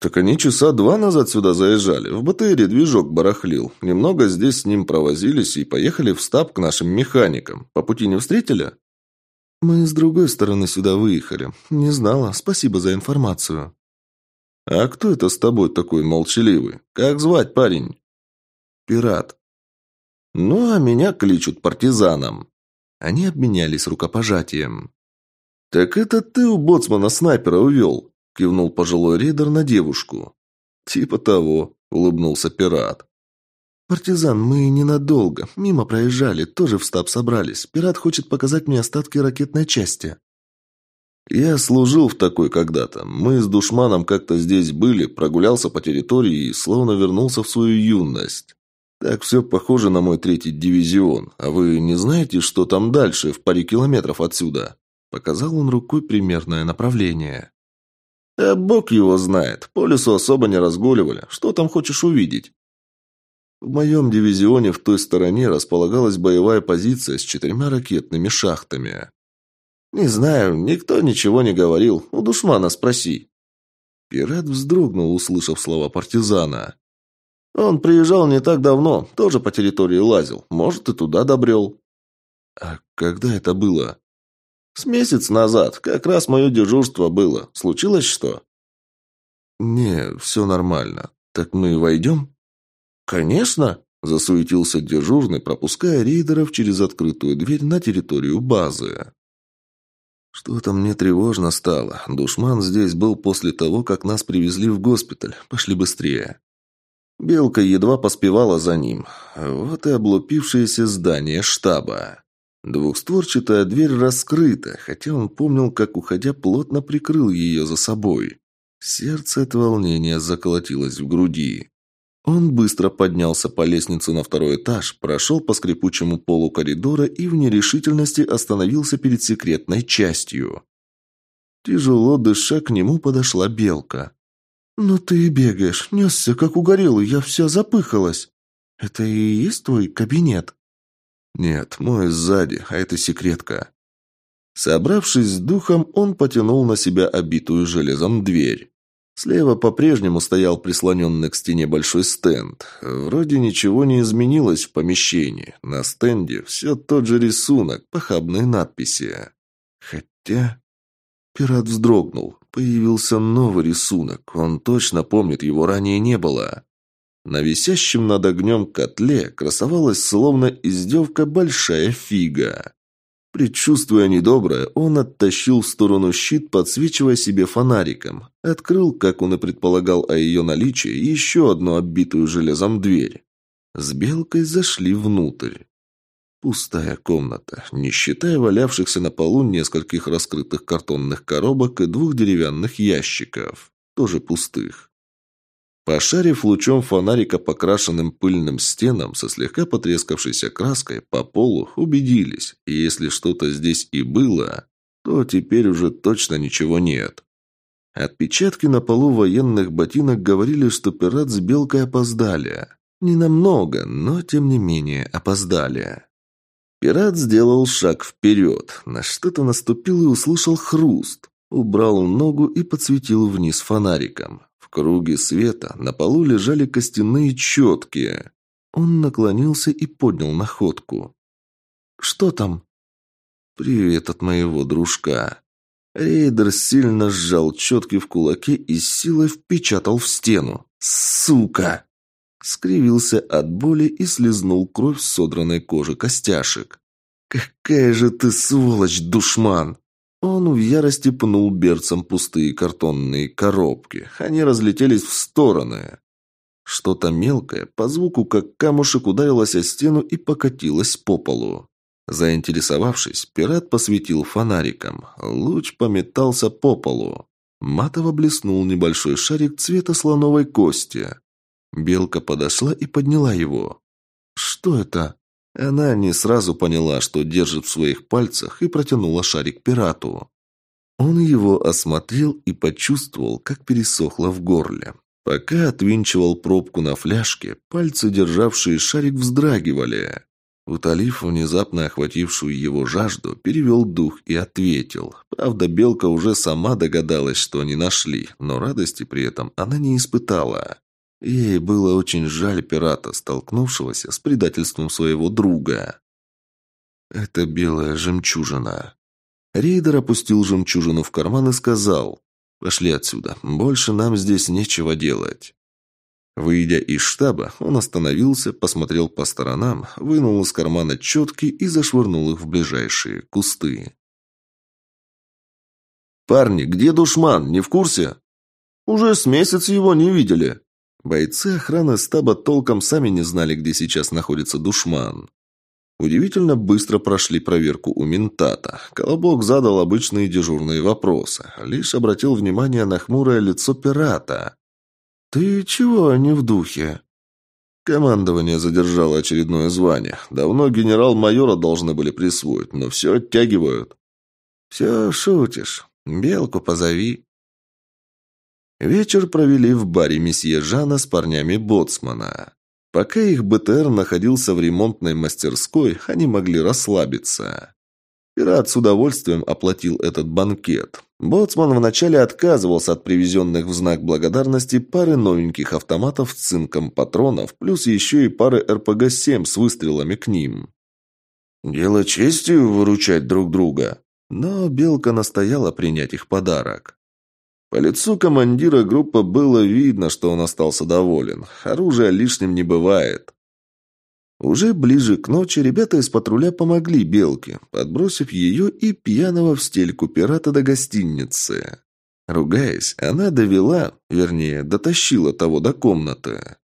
«Так они часа два назад сюда заезжали. В БТРе движок барахлил. Немного здесь с ним провозились и поехали в стаб к нашим механикам. По пути не встретили?» «Мы с другой стороны сюда выехали. Не знала. Спасибо за информацию». «А кто это с тобой такой молчаливый? Как звать, парень?» «Пират». «Ну, а меня кличут партизаном». Они обменялись рукопожатием. «Так это ты у боцмана снайпера увел?» – кивнул пожилой рейдер на девушку. «Типа того», – улыбнулся пират. «Партизан, мы ненадолго. Мимо проезжали, тоже в стаб собрались. Пират хочет показать мне остатки ракетной части». «Я служил в такой когда-то. Мы с душманом как-то здесь были, прогулялся по территории и словно вернулся в свою юность. Так все похоже на мой третий дивизион. А вы не знаете, что там дальше, в паре километров отсюда?» Показал он рукой примерное направление. «А бог его знает. По лесу особо не разгуливали. Что там хочешь увидеть?» В моем дивизионе в той стороне располагалась боевая позиция с четырьмя ракетными шахтами. «Не знаю, никто ничего не говорил. У душмана спроси». Пират вздрогнул, услышав слова партизана. «Он приезжал не так давно, тоже по территории лазил. Может, и туда добрел». «А когда это было?» «С месяц назад. Как раз мое дежурство было. Случилось что?» «Не, все нормально. Так мы войдем?» «Конечно!» – засуетился дежурный, пропуская рейдеров через открытую дверь на территорию базы. «Что-то мне тревожно стало. Душман здесь был после того, как нас привезли в госпиталь. Пошли быстрее». Белка едва поспевала за ним. Вот и облупившееся здание штаба. Двухстворчатая дверь раскрыта, хотя он помнил, как, уходя, плотно прикрыл ее за собой. Сердце от волнения заколотилось в груди. Он быстро поднялся по лестнице на второй этаж, прошел по скрипучему полу коридора и в нерешительности остановился перед секретной частью. Тяжело дыша к нему подошла белка. «Ну ты и бегаешь, несся как угорелый, я вся запыхалась. Это и есть твой кабинет?» «Нет, мой сзади, а это секретка». Собравшись с духом, он потянул на себя обитую железом дверь. Слева по-прежнему стоял прислоненный к стене большой стенд. Вроде ничего не изменилось в помещении. На стенде все тот же рисунок, похабные надписи. Хотя... Пират вздрогнул. Появился новый рисунок. Он точно помнит, его ранее не было. На висящем над огнем котле красовалась словно издевка большая фига. Предчувствуя недоброе, он оттащил в сторону щит, подсвечивая себе фонариком. Открыл, как он и предполагал о ее наличии, еще одну оббитую железом дверь. С белкой зашли внутрь. Пустая комната, не считая валявшихся на полу нескольких раскрытых картонных коробок и двух деревянных ящиков, тоже пустых. Пошарив лучом фонарика по крашенным пыльным стенам со слегка потрескавшейся краской по полу, убедились, если что-то здесь и было, то теперь уже точно ничего нет. Отпечатки на полу военных ботинок говорили, что пират с белкой опоздали. Не намного, но тем не менее опоздали. Пират сделал шаг вперед, на что-то наступил и услышал хруст. Убрал ногу и подсветил вниз фонариком. Круге света на полу лежали костяные четки. Он наклонился и поднял находку. «Что там?» «Привет от моего дружка». Рейдер сильно сжал четки в кулаке и силой впечатал в стену. «Сука!» Скривился от боли и слезнул кровь с содранной кожи костяшек. «Какая же ты сволочь, душман!» Он в ярости пнул берцем пустые картонные коробки. Они разлетелись в стороны. Что-то мелкое, по звуку как камушек, ударилось о стену и покатилось по полу. Заинтересовавшись, пират посветил фонариком. Луч пометался по полу. Матово блеснул небольшой шарик цвета слоновой кости. Белка подошла и подняла его. «Что это?» Она не сразу поняла, что держит в своих пальцах, и протянула шарик пирату. Он его осмотрел и почувствовал, как пересохло в горле. Пока отвинчивал пробку на фляжке, пальцы, державшие шарик, вздрагивали. Утолив внезапно охватившую его жажду, перевел дух и ответил. Правда, Белка уже сама догадалась, что они нашли, но радости при этом она не испытала. Ей было очень жаль пирата, столкнувшегося с предательством своего друга. «Это белая жемчужина». Рейдер опустил жемчужину в карман и сказал, «Пошли отсюда, больше нам здесь нечего делать». Выйдя из штаба, он остановился, посмотрел по сторонам, вынул из кармана четки и зашвырнул их в ближайшие кусты. «Парни, где душман? Не в курсе?» «Уже с месяц его не видели», Бойцы охраны стаба толком сами не знали, где сейчас находится душман. Удивительно быстро прошли проверку у ментата. Колобок задал обычные дежурные вопросы. Лишь обратил внимание на хмурое лицо пирата. «Ты чего не в духе?» Командование задержало очередное звание. Давно генерал-майора должны были присвоить, но все оттягивают. «Все шутишь. Белку позови». Вечер провели в баре месье Жана с парнями Боцмана. Пока их БТР находился в ремонтной мастерской, они могли расслабиться. Пират с удовольствием оплатил этот банкет. Боцман вначале отказывался от привезенных в знак благодарности пары новеньких автоматов с цинком патронов, плюс еще и пары РПГ-7 с выстрелами к ним. «Дело честью выручать друг друга». Но Белка настояла принять их подарок. По лицу командира группы было видно, что он остался доволен. Оружия лишним не бывает. Уже ближе к ночи ребята из патруля помогли Белке, подбросив ее и пьяного в стельку пирата до гостиницы. Ругаясь, она довела, вернее, дотащила того до комнаты.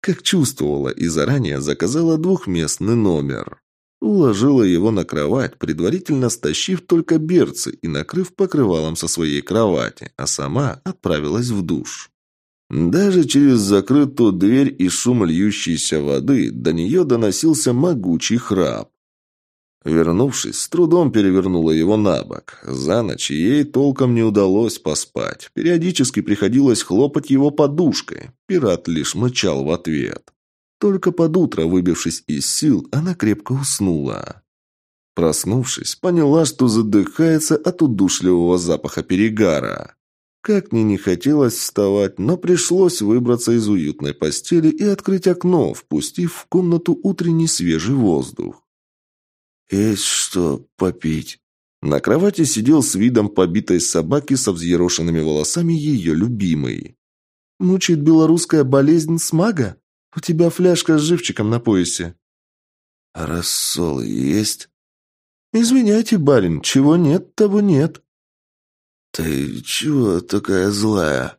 Как чувствовала и заранее заказала двухместный номер. Уложила его на кровать, предварительно стащив только берцы и накрыв покрывалом со своей кровати, а сама отправилась в душ. Даже через закрытую дверь и шум льющейся воды до нее доносился могучий храп. Вернувшись, с трудом перевернула его на бок. За ночь ей толком не удалось поспать. Периодически приходилось хлопать его подушкой. Пират лишь мычал в ответ. Только под утро, выбившись из сил, она крепко уснула. Проснувшись, поняла, что задыхается от удушливого запаха перегара. Как мне не хотелось вставать, но пришлось выбраться из уютной постели и открыть окно, впустив в комнату утренний свежий воздух. «Есть что попить?» На кровати сидел с видом побитой собаки со взъерошенными волосами ее любимый. «Мучает белорусская болезнь смага?» У тебя фляжка с живчиком на поясе». «Рассол есть?» «Извиняйте, барин, чего нет, того нет». «Ты чего такая злая?»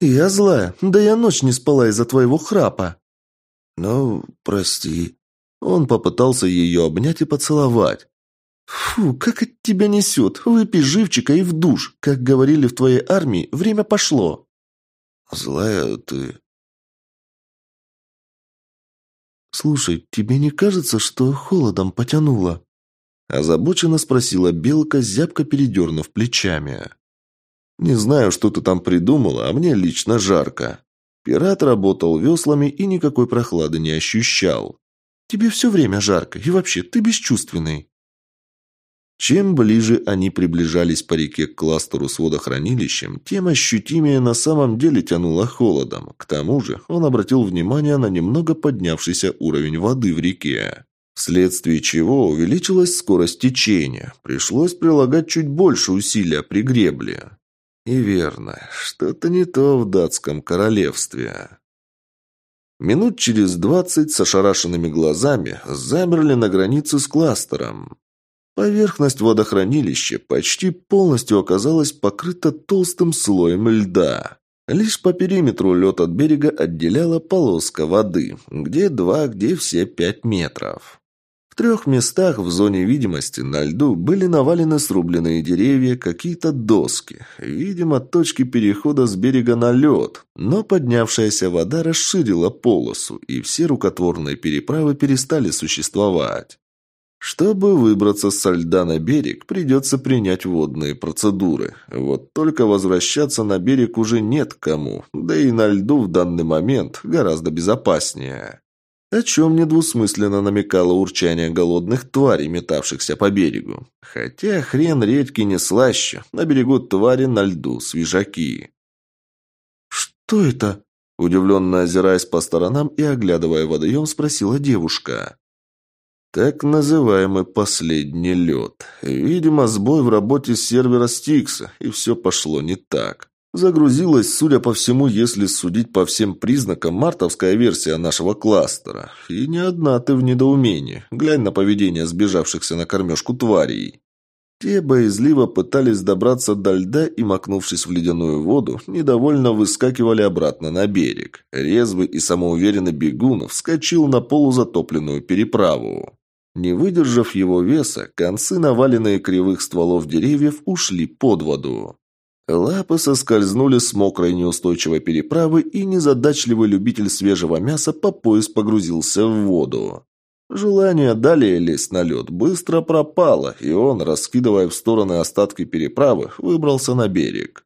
«Я злая, да я ночь не спала из-за твоего храпа». «Ну, прости». Он попытался ее обнять и поцеловать. «Фу, как от тебя несет! Выпей живчика и в душ! Как говорили в твоей армии, время пошло!» «Злая ты...» «Слушай, тебе не кажется, что холодом потянуло?» Озабоченно спросила Белка, зябко передернув плечами. «Не знаю, что ты там придумала, а мне лично жарко». Пират работал веслами и никакой прохлады не ощущал. «Тебе все время жарко, и вообще, ты бесчувственный». Чем ближе они приближались по реке к кластеру с водохранилищем, тем ощутимее на самом деле тянуло холодом. К тому же он обратил внимание на немного поднявшийся уровень воды в реке. Вследствие чего увеличилась скорость течения. Пришлось прилагать чуть больше усилия при гребле. И верно, что-то не то в датском королевстве. Минут через двадцать с ошарашенными глазами замерли на границе с кластером. Поверхность водохранилища почти полностью оказалась покрыта толстым слоем льда. Лишь по периметру лед от берега отделяла полоска воды, где два, где все пять метров. В трех местах в зоне видимости на льду были навалены срубленные деревья, какие-то доски. Видимо, точки перехода с берега на лед. Но поднявшаяся вода расширила полосу, и все рукотворные переправы перестали существовать. Чтобы выбраться со льда на берег, придется принять водные процедуры. Вот только возвращаться на берег уже нет кому, да и на льду в данный момент гораздо безопаснее о чем недвусмысленно намекало урчание голодных тварей, метавшихся по берегу. Хотя хрен редьки не слаще, на берегу твари на льду свежаки. «Что это?» Удивленно озираясь по сторонам и оглядывая водоем, спросила девушка. Так называемый последний лед. Видимо, сбой в работе сервера Стикса, и все пошло не так. Загрузилась, судя по всему, если судить по всем признакам, мартовская версия нашего кластера. И не одна ты в недоумении. Глянь на поведение сбежавшихся на кормежку тварей. Те боязливо пытались добраться до льда и, макнувшись в ледяную воду, недовольно выскакивали обратно на берег. Резвый и самоуверенный бегун вскочил на полузатопленную переправу. Не выдержав его веса, концы, наваленные кривых стволов деревьев, ушли под воду. Лапы соскользнули с мокрой неустойчивой переправы, и незадачливый любитель свежего мяса по пояс погрузился в воду. Желание далее лезть на лед быстро пропало, и он, раскидывая в стороны остатки переправы, выбрался на берег.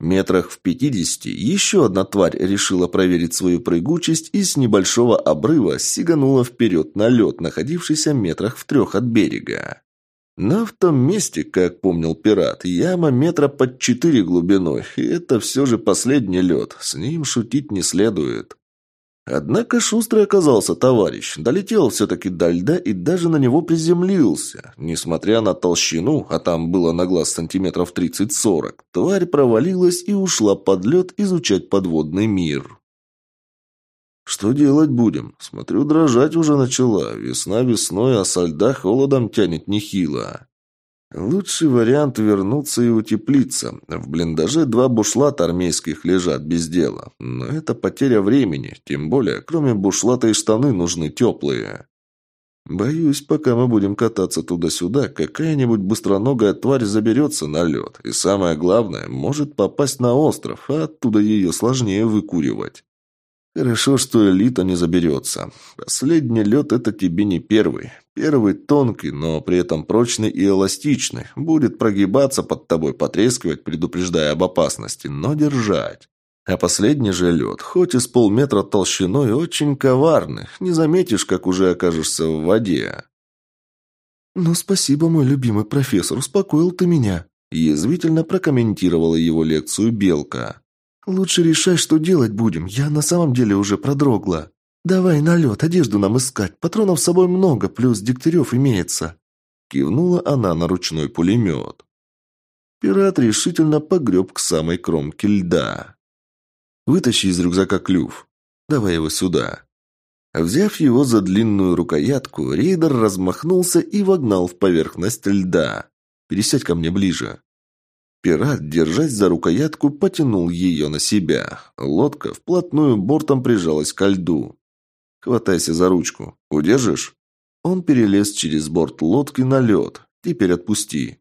Метрах в пятидесяти еще одна тварь решила проверить свою прыгучесть и с небольшого обрыва сиганула вперед на лед, находившийся метрах в трех от берега. Но в том месте, как помнил пират, яма метра под четыре глубиной, и это все же последний лед, с ним шутить не следует. Однако шустрый оказался товарищ, долетел все-таки до льда и даже на него приземлился. Несмотря на толщину, а там было на глаз сантиметров 30-40, тварь провалилась и ушла под лед изучать подводный мир. «Что делать будем? Смотрю, дрожать уже начала. Весна весной, а со льда холодом тянет нехило». Лучший вариант вернуться и утеплиться. В блиндаже два бушлата армейских лежат без дела. Но это потеря времени. Тем более, кроме бушлата и штаны нужны теплые. Боюсь, пока мы будем кататься туда-сюда, какая-нибудь быстроногая тварь заберется на лед. И самое главное, может попасть на остров, а оттуда ее сложнее выкуривать. Хорошо, что элита не заберется. Последний лед – это тебе не первый. Первый тонкий, но при этом прочный и эластичный. Будет прогибаться под тобой, потрескивать, предупреждая об опасности, но держать. А последний же лед, хоть и с полметра толщиной, очень коварный. Не заметишь, как уже окажешься в воде. «Ну, спасибо, мой любимый профессор, успокоил ты меня», – язвительно прокомментировала его лекцию Белка. «Лучше решай, что делать будем. Я на самом деле уже продрогла. Давай на лед, одежду нам искать. Патронов с собой много, плюс Дегтярев имеется». Кивнула она на ручной пулемет. Пират решительно погреб к самой кромке льда. «Вытащи из рюкзака клюв. Давай его сюда». Взяв его за длинную рукоятку, рейдер размахнулся и вогнал в поверхность льда. «Пересядь ко мне ближе». Пират, держась за рукоятку, потянул ее на себя. Лодка вплотную бортом прижалась ко льду. «Хватайся за ручку. Удержишь?» Он перелез через борт лодки на лед. «Теперь отпусти».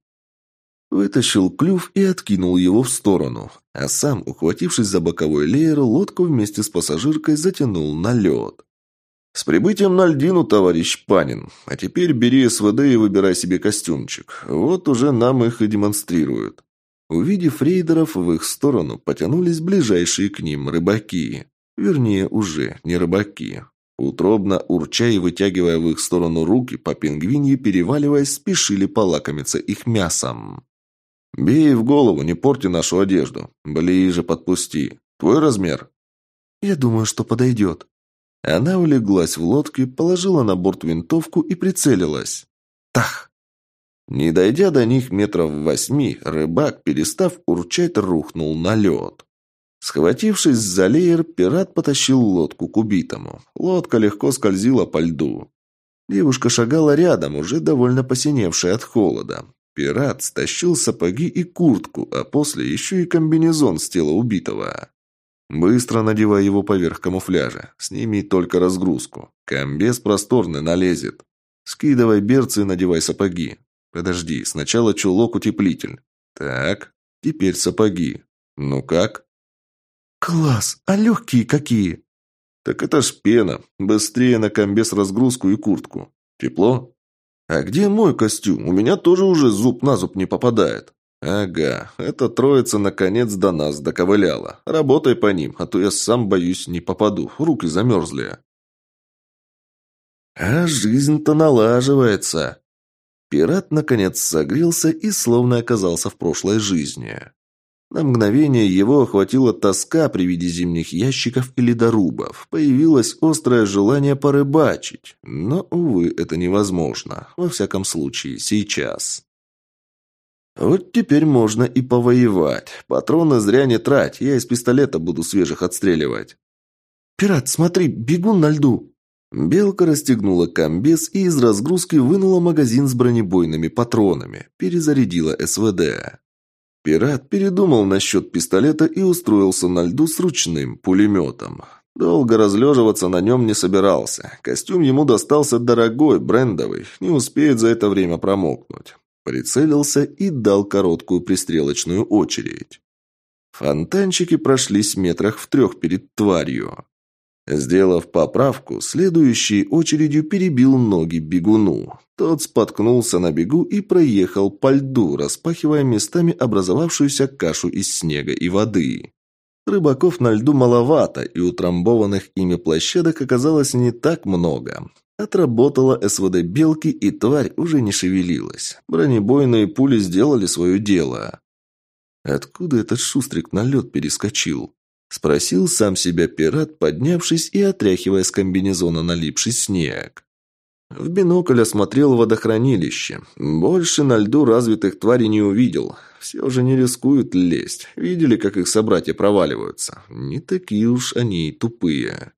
Вытащил клюв и откинул его в сторону, а сам, ухватившись за боковой леер, лодку вместе с пассажиркой затянул на лед. «С прибытием на льдину, товарищ Панин. А теперь бери СВД и выбирай себе костюмчик. Вот уже нам их и демонстрируют». Увидев рейдеров, в их сторону потянулись ближайшие к ним рыбаки. Вернее, уже не рыбаки. Утробно, урча и вытягивая в их сторону руки, по пингвинье переваливаясь, спешили полакомиться их мясом. «Бей в голову, не порти нашу одежду. Ближе подпусти. Твой размер?» «Я думаю, что подойдет». Она улеглась в лодке, положила на борт винтовку и прицелилась. Тах! Не дойдя до них метров восьми, рыбак, перестав урчать, рухнул на лед. Схватившись за леер, пират потащил лодку к убитому. Лодка легко скользила по льду. Девушка шагала рядом, уже довольно посиневшая от холода. Пират стащил сапоги и куртку, а после еще и комбинезон с тела убитого. Быстро надевай его поверх камуфляжа. Сними только разгрузку. Комбез просторный налезет. Скидывай берцы и надевай сапоги. Подожди, сначала чулок-утеплитель. Так, теперь сапоги. Ну как? Класс, а легкие какие? Так это ж пена. Быстрее на комбез разгрузку и куртку. Тепло? А где мой костюм? У меня тоже уже зуб на зуб не попадает. «Ага, эта троица наконец до нас доковыляла. Работай по ним, а то я сам боюсь не попаду, руки замерзли». А жизнь-то налаживается. Пират наконец согрелся и словно оказался в прошлой жизни. На мгновение его охватила тоска при виде зимних ящиков и ледорубов. Появилось острое желание порыбачить. Но, увы, это невозможно. Во всяком случае, сейчас. Вот теперь можно и повоевать. Патроны зря не трать, я из пистолета буду свежих отстреливать. «Пират, смотри, бегун на льду!» Белка расстегнула комбез и из разгрузки вынула магазин с бронебойными патронами. Перезарядила СВД. Пират передумал насчет пистолета и устроился на льду с ручным пулеметом. Долго разлеживаться на нем не собирался. Костюм ему достался дорогой, брендовый, не успеет за это время промокнуть. Прицелился и дал короткую пристрелочную очередь. Фонтанчики прошлись метрах в трех перед тварью. Сделав поправку, следующей очередью перебил ноги бегуну. Тот споткнулся на бегу и проехал по льду, распахивая местами образовавшуюся кашу из снега и воды. Рыбаков на льду маловато, и утрамбованных ими площадок оказалось не так много. Отработала СВД «Белки», и тварь уже не шевелилась. Бронебойные пули сделали свое дело. Откуда этот шустрик на лед перескочил? Спросил сам себя пират, поднявшись и отряхивая с комбинезона налипший снег. В бинокль осмотрел водохранилище. Больше на льду развитых тварей не увидел. Все же не рискуют лезть. Видели, как их собратья проваливаются. Не такие уж они и тупые.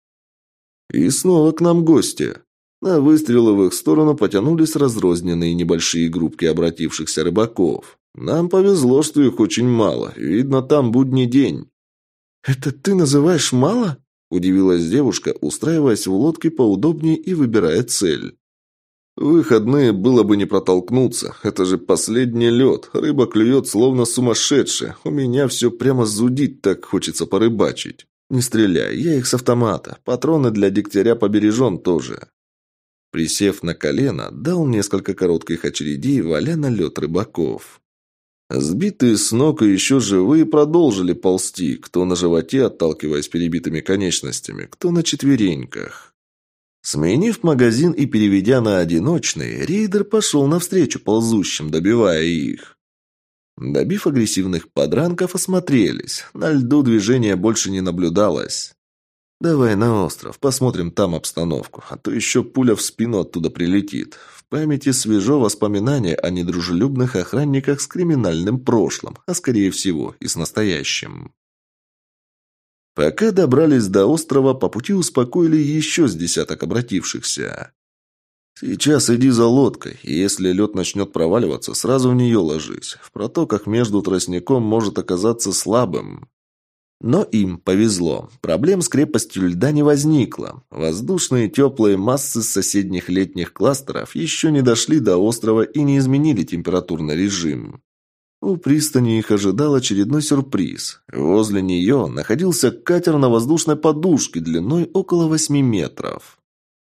И снова к нам гости. На выстрелы в их сторону потянулись разрозненные небольшие группки обратившихся рыбаков. Нам повезло, что их очень мало. Видно, там будний день. «Это ты называешь мало?» – удивилась девушка, устраиваясь в лодке поудобнее и выбирая цель. выходные было бы не протолкнуться. Это же последний лед. Рыба клюет словно сумасшедшая. У меня все прямо зудит, так хочется порыбачить. Не стреляй, я их с автомата. Патроны для дегтяря побережем тоже. Присев на колено, дал несколько коротких очередей, валя на лед рыбаков. Сбитые с ног и еще живые продолжили ползти, кто на животе, отталкиваясь перебитыми конечностями, кто на четвереньках. Сменив магазин и переведя на одиночный, рейдер пошел навстречу ползущим, добивая их. Добив агрессивных подранков, осмотрелись. На льду движения больше не наблюдалось. «Давай на остров, посмотрим там обстановку, а то еще пуля в спину оттуда прилетит. Памяти свежо воспоминание о недружелюбных охранниках с криминальным прошлым, а скорее всего и с настоящим». Пока добрались до острова, по пути успокоили еще с десяток обратившихся. «Сейчас иди за лодкой, и если лед начнет проваливаться, сразу в нее ложись. В протоках между тростником может оказаться слабым». Но им повезло. Проблем с крепостью льда не возникло. Воздушные теплые массы соседних летних кластеров еще не дошли до острова и не изменили температурный режим. У пристани их ожидал очередной сюрприз. Возле нее находился катер на воздушной подушке длиной около 8 метров.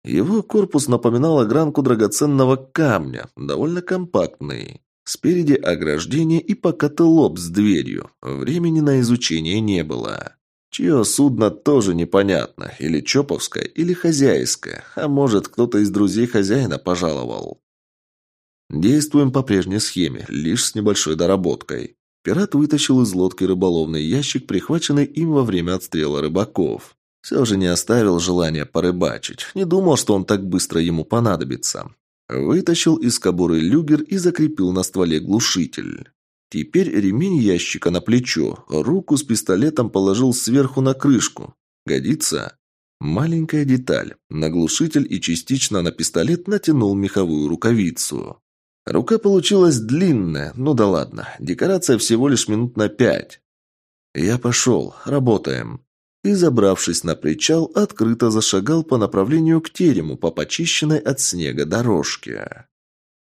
Его корпус напоминал огранку драгоценного камня, довольно компактный. Спереди ограждение и покатый лоб с дверью. Времени на изучение не было. Чье судно тоже непонятно. Или Чоповское, или хозяйское. А может, кто-то из друзей хозяина пожаловал. Действуем по прежней схеме, лишь с небольшой доработкой. Пират вытащил из лодки рыболовный ящик, прихваченный им во время отстрела рыбаков. Все же не оставил желания порыбачить. Не думал, что он так быстро ему понадобится. Вытащил из кобуры люгер и закрепил на стволе глушитель. Теперь ремень ящика на плечо, руку с пистолетом положил сверху на крышку. Годится? Маленькая деталь. На глушитель и частично на пистолет натянул меховую рукавицу. Рука получилась длинная, ну да ладно, декорация всего лишь минут на пять. Я пошел, работаем и, забравшись на причал, открыто зашагал по направлению к терему по почищенной от снега дорожке.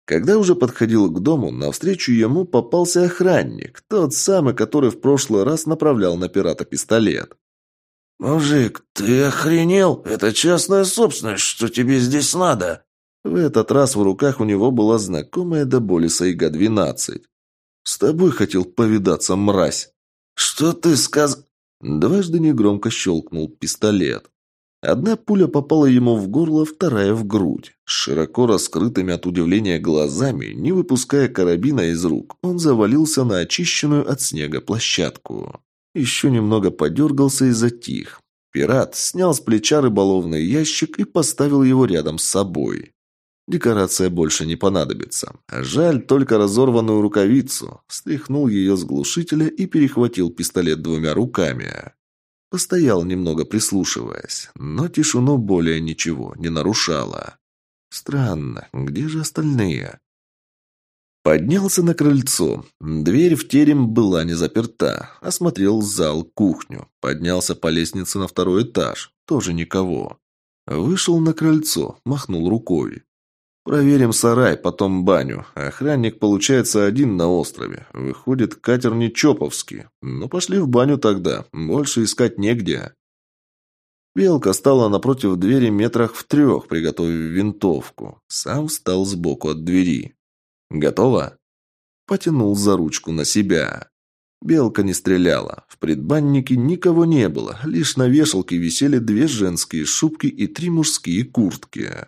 Когда уже подходил к дому, навстречу ему попался охранник, тот самый, который в прошлый раз направлял на пирата пистолет. «Мужик, ты охренел? Это частная собственность, что тебе здесь надо?» В этот раз в руках у него была знакомая до боли Сайга-12. «С тобой хотел повидаться, мразь!» «Что ты сказ...» Дважды негромко щелкнул пистолет. Одна пуля попала ему в горло, вторая в грудь. широко раскрытыми от удивления глазами, не выпуская карабина из рук, он завалился на очищенную от снега площадку. Еще немного подергался и затих. Пират снял с плеча рыболовный ящик и поставил его рядом с собой. Декорация больше не понадобится. Жаль только разорванную рукавицу. Стряхнул ее с глушителя и перехватил пистолет двумя руками. Постоял немного прислушиваясь, но тишину более ничего не нарушало. Странно, где же остальные? Поднялся на крыльцо. Дверь в терем была не заперта. Осмотрел зал, кухню. Поднялся по лестнице на второй этаж. Тоже никого. Вышел на крыльцо, махнул рукой. Проверим сарай, потом баню. Охранник, получается, один на острове. Выходит, катер не Чоповский. Ну, пошли в баню тогда. Больше искать негде. Белка стала напротив двери метрах в трех, приготовив винтовку. Сам встал сбоку от двери. «Готово?» Потянул за ручку на себя. Белка не стреляла. В предбаннике никого не было. Лишь на вешалке висели две женские шубки и три мужские куртки.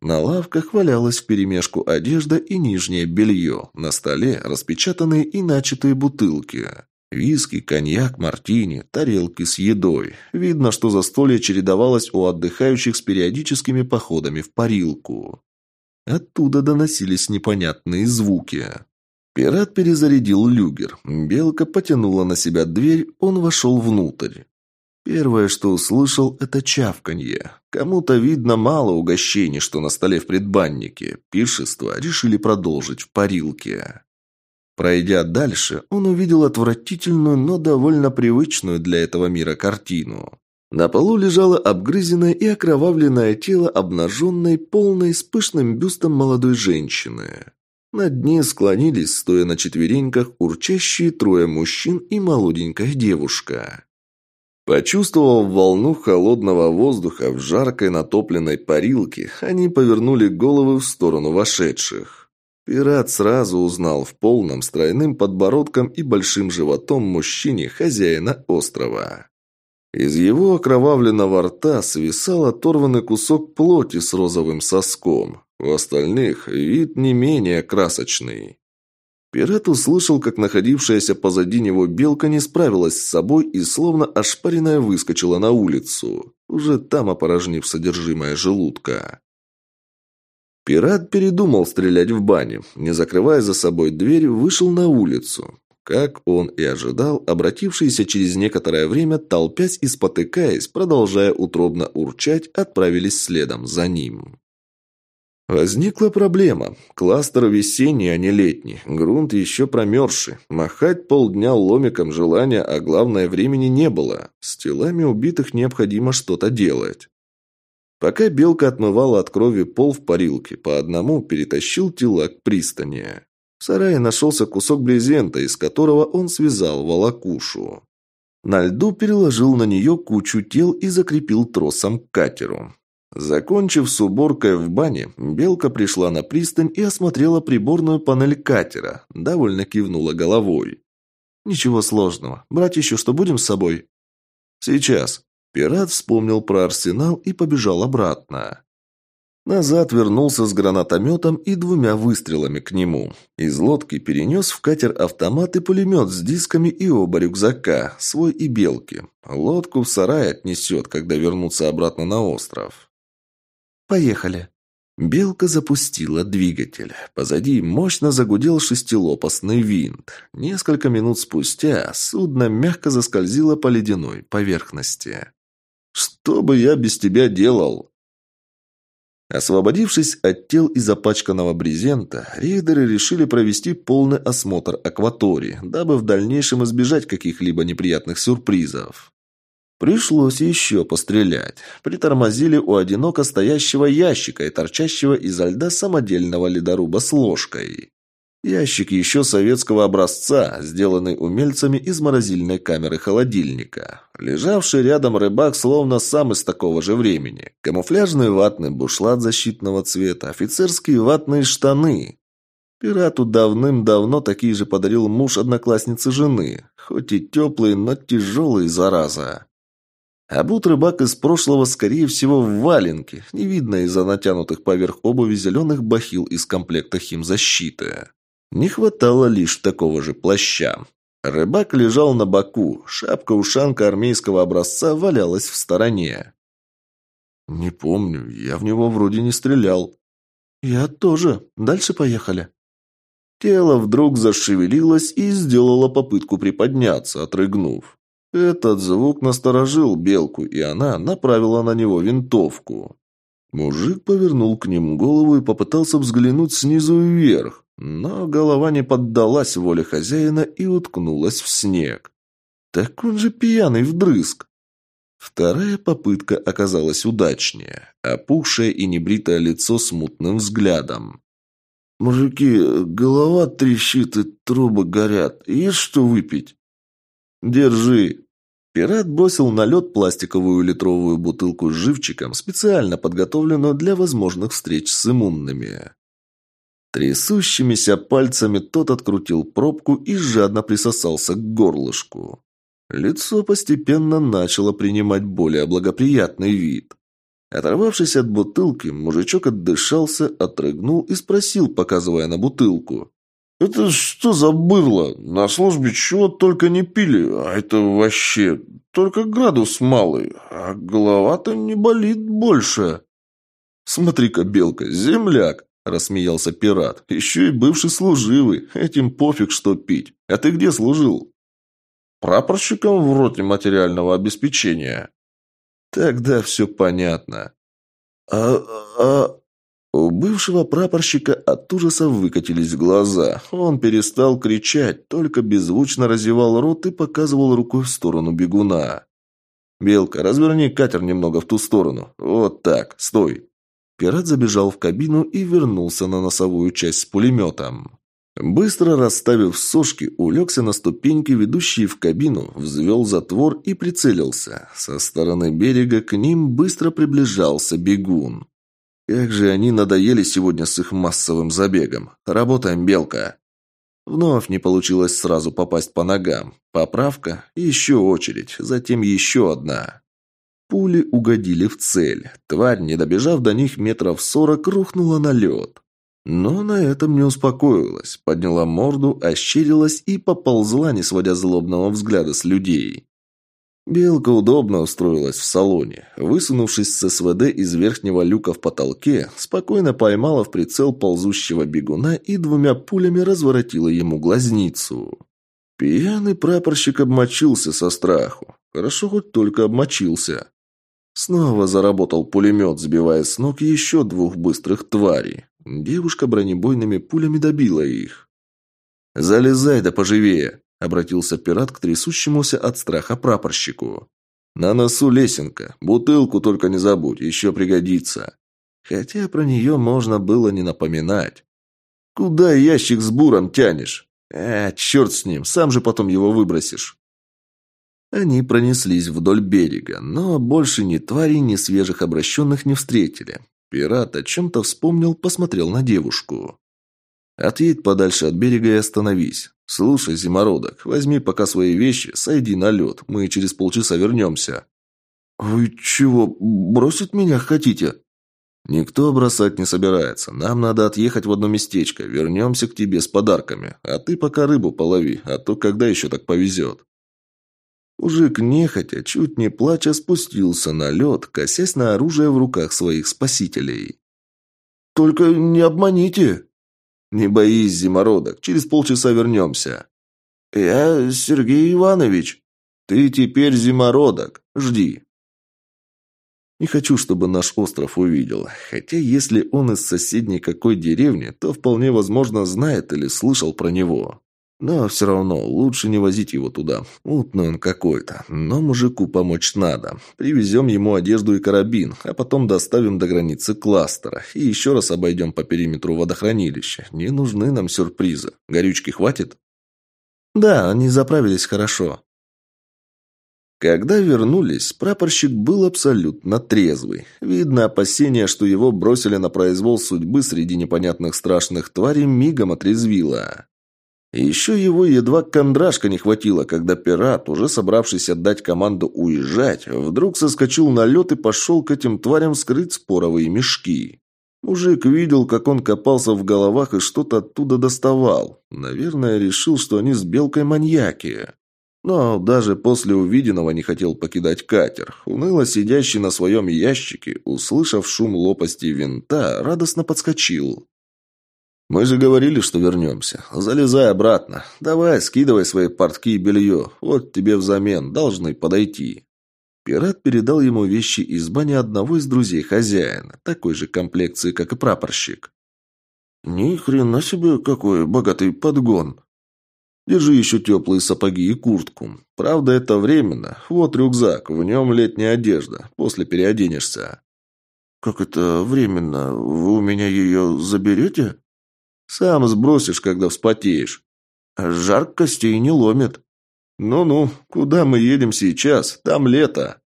На лавках валялась вперемешку одежда и нижнее белье. На столе распечатанные и начатые бутылки. Виски, коньяк, мартини, тарелки с едой. Видно, что застолье чередовалось у отдыхающих с периодическими походами в парилку. Оттуда доносились непонятные звуки. Пират перезарядил люгер. Белка потянула на себя дверь, он вошел внутрь. Первое, что услышал, это чавканье. Кому-то, видно, мало угощений, что на столе в предбаннике. Пиршество решили продолжить в парилке. Пройдя дальше, он увидел отвратительную, но довольно привычную для этого мира картину. На полу лежало обгрызенное и окровавленное тело обнаженной, полной, с пышным бюстом молодой женщины. Над ней склонились, стоя на четвереньках, урчащие трое мужчин и молоденькая девушка. Почувствовав волну холодного воздуха в жаркой натопленной парилке, они повернули головы в сторону вошедших. Пират сразу узнал в полном стройным подбородком и большим животом мужчине хозяина острова. Из его окровавленного рта свисал оторванный кусок плоти с розовым соском. У остальных вид не менее красочный. Пират услышал, как находившаяся позади него белка не справилась с собой и словно ошпаренная выскочила на улицу, уже там опорожнив содержимое желудка. Пират передумал стрелять в бане. Не закрывая за собой дверь, вышел на улицу. Как он и ожидал, обратившиеся через некоторое время, толпясь и спотыкаясь, продолжая утробно урчать, отправились следом за ним. Возникла проблема. Кластер весенний, а не летний. Грунт еще промерзший. Махать полдня ломиком желания, а главное, времени не было. С телами убитых необходимо что-то делать. Пока белка отмывала от крови пол в парилке, по одному перетащил тела к пристани. В сарае нашелся кусок брезента, из которого он связал волокушу. На льду переложил на нее кучу тел и закрепил тросом к катеру. Закончив с уборкой в бане, Белка пришла на пристань и осмотрела приборную панель катера, довольно кивнула головой. «Ничего сложного. Брать еще что будем с собой?» «Сейчас». Пират вспомнил про арсенал и побежал обратно. Назад вернулся с гранатометом и двумя выстрелами к нему. Из лодки перенес в катер автомат и пулемет с дисками и оба рюкзака, свой и белки. Лодку в сарай отнесет, когда вернутся обратно на остров. «Поехали». Белка запустила двигатель. Позади мощно загудел шестилопастный винт. Несколько минут спустя судно мягко заскользило по ледяной поверхности. «Что бы я без тебя делал?» Освободившись от тел и запачканного брезента, рейдеры решили провести полный осмотр акватории, дабы в дальнейшем избежать каких-либо неприятных сюрпризов. Пришлось еще пострелять. Притормозили у одиноко стоящего ящика и торчащего изо льда самодельного ледоруба с ложкой. Ящик еще советского образца, сделанный умельцами из морозильной камеры холодильника. Лежавший рядом рыбак словно сам из такого же времени. Камуфляжный ватный бушлат защитного цвета, офицерские ватные штаны. Пирату давным-давно такие же подарил муж одноклассницы жены. Хоть и теплые, но тяжелые, зараза. Обут рыбак из прошлого, скорее всего, в валенке. Не видно из-за натянутых поверх обуви зеленых бахил из комплекта химзащиты. Не хватало лишь такого же плаща. Рыбак лежал на боку, шапка-ушанка армейского образца валялась в стороне. «Не помню, я в него вроде не стрелял». «Я тоже. Дальше поехали». Тело вдруг зашевелилось и сделало попытку приподняться, отрыгнув. Этот звук насторожил белку, и она направила на него винтовку. Мужик повернул к ним голову и попытался взглянуть снизу вверх. Но голова не поддалась воле хозяина и уткнулась в снег. Так он же пьяный вдрызг. Вторая попытка оказалась удачнее. Опухшее и небритое лицо с мутным взглядом. «Мужики, голова трещит и трубы горят. Есть что выпить?» «Держи». Пират бросил на лед пластиковую литровую бутылку с живчиком, специально подготовленную для возможных встреч с иммунными. Трясущимися пальцами тот открутил пробку и жадно присосался к горлышку. Лицо постепенно начало принимать более благоприятный вид. Оторвавшись от бутылки, мужичок отдышался, отрыгнул и спросил, показывая на бутылку. «Это что за бырло? На службе чего только не пили, а это вообще только градус малый, а голова-то не болит больше». «Смотри-ка, белка, земляк!» Рассмеялся пират. «Еще и бывший служивый. Этим пофиг, что пить. А ты где служил?» «Прапорщиком в роте материального обеспечения». «Тогда все понятно». «А... а...» Бывшего прапорщика от ужаса выкатились глаза. Он перестал кричать, только беззвучно разевал рот и показывал рукой в сторону бегуна. «Белка, разверни катер немного в ту сторону. Вот так, стой. Пират забежал в кабину и вернулся на носовую часть с пулеметом. Быстро расставив сошки, улегся на ступеньки, ведущие в кабину, взвел затвор и прицелился. Со стороны берега к ним быстро приближался бегун. Как же они надоели сегодня с их массовым забегом. Работаем, белка. Вновь не получилось сразу попасть по ногам. Поправка, еще очередь, затем еще одна. Пули угодили в цель. Тварь, не добежав до них метров сорок, рухнула на лед. Но на этом не успокоилась. Подняла морду, ощерилась и поползла, не сводя злобного взгляда с людей. Белка удобно устроилась в салоне. Высунувшись с СВД из верхнего люка в потолке, спокойно поймала в прицел ползущего бегуна и двумя пулями разворотила ему глазницу. Пьяный прапорщик обмочился со страху. Хорошо хоть только обмочился. Снова заработал пулемет, сбивая с ног еще двух быстрых тварей. Девушка бронебойными пулями добила их. «Залезай да поживее!» – обратился пират к трясущемуся от страха прапорщику. «На носу лесенка. Бутылку только не забудь, еще пригодится». Хотя про нее можно было не напоминать. «Куда ящик с буром тянешь?» «А, черт с ним, сам же потом его выбросишь». Они пронеслись вдоль берега, но больше ни тварей, ни свежих обращенных не встретили. Пират о чем-то вспомнил, посмотрел на девушку. «Отъедь подальше от берега и остановись. Слушай, зимородок, возьми пока свои вещи, сойди на лед, мы через полчаса вернемся». «Вы чего, бросить меня хотите?» «Никто бросать не собирается. Нам надо отъехать в одно местечко. Вернемся к тебе с подарками. А ты пока рыбу полови, а то когда еще так повезет». Мужик нехотя, чуть не плача, спустился на лед, косясь на оружие в руках своих спасителей. «Только не обманите!» «Не боись, зимородок, через полчаса вернемся». «Я Сергей Иванович». «Ты теперь зимородок, жди». Не хочу, чтобы наш остров увидел. Хотя если он из соседней какой деревни, то вполне возможно знает или слышал про него. Но все равно лучше не возить его туда. Мутный он какой-то. Но мужику помочь надо. Привезем ему одежду и карабин, а потом доставим до границы кластера. И еще раз обойдем по периметру водохранилища. Не нужны нам сюрпризы. Горючки хватит? Да, они заправились хорошо. Когда вернулись, прапорщик был абсолютно трезвый. Видно, опасение, что его бросили на произвол судьбы среди непонятных страшных тварей, мигом отрезвило. Еще его едва кондрашка не хватило, когда пират, уже собравшись отдать команду уезжать, вдруг соскочил на лед и пошел к этим тварям скрыть споровые мешки. Мужик видел, как он копался в головах и что-то оттуда доставал. Наверное, решил, что они с белкой маньяки. Но даже после увиденного не хотел покидать катер. Уныло сидящий на своем ящике, услышав шум лопасти винта, радостно подскочил. «Мы же говорили, что вернемся. Залезай обратно. Давай, скидывай свои портки и белье. Вот тебе взамен. Должны подойти». Пират передал ему вещи из бани одного из друзей хозяина, такой же комплекции, как и прапорщик. «Ни хрена себе, какой богатый подгон!» «Держи еще теплые сапоги и куртку. Правда, это временно. Вот рюкзак, в нем летняя одежда. После переоденешься». «Как это временно? Вы у меня ее заберете?» Сам сбросишь, когда вспотеешь. А жар костей не ломит. Ну-ну, куда мы едем сейчас? Там лето.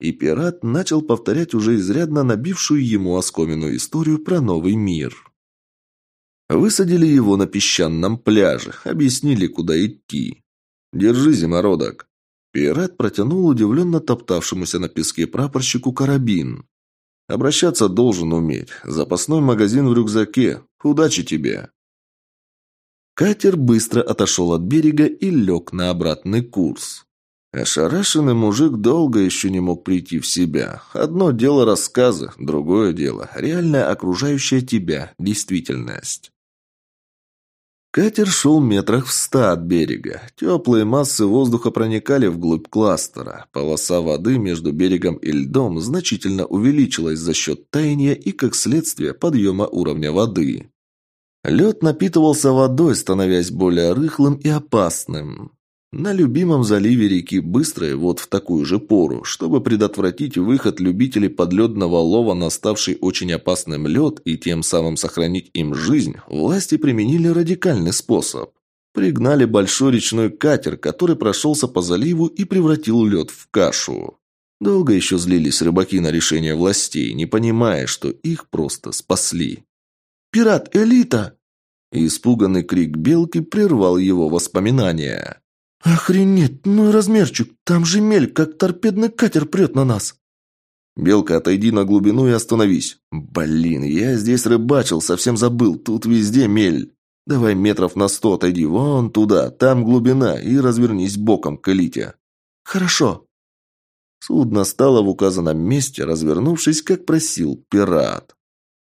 И пират начал повторять уже изрядно набившую ему оскомину историю про новый мир. Высадили его на песчаном пляже, объяснили, куда идти. «Держи, зимородок». Пират протянул удивленно топтавшемуся на песке прапорщику карабин. Обращаться должен уметь. Запасной магазин в рюкзаке. Удачи тебе!» Катер быстро отошел от берега и лег на обратный курс. Ошарашенный мужик долго еще не мог прийти в себя. Одно дело рассказы, другое дело – реальная окружающая тебя действительность. Катер шел метрах в ста от берега. Теплые массы воздуха проникали вглубь кластера. Полоса воды между берегом и льдом значительно увеличилась за счет таяния и, как следствие, подъема уровня воды. Лед напитывался водой, становясь более рыхлым и опасным. На любимом заливе реки Быстрой вот в такую же пору, чтобы предотвратить выход любителей подледного лова на ставший очень опасным лед и тем самым сохранить им жизнь, власти применили радикальный способ. Пригнали большой речной катер, который прошелся по заливу и превратил лед в кашу. Долго еще злились рыбаки на решение властей, не понимая, что их просто спасли. «Пират, элита!» Испуганный крик белки прервал его воспоминания. «Охренеть, ну и размерчик, там же мель, как торпедный катер прет на нас!» «Белка, отойди на глубину и остановись!» «Блин, я здесь рыбачил, совсем забыл, тут везде мель!» «Давай метров на сто отойди, вон туда, там глубина, и развернись боком к элите!» «Хорошо!» Судно стало в указанном месте, развернувшись, как просил пират.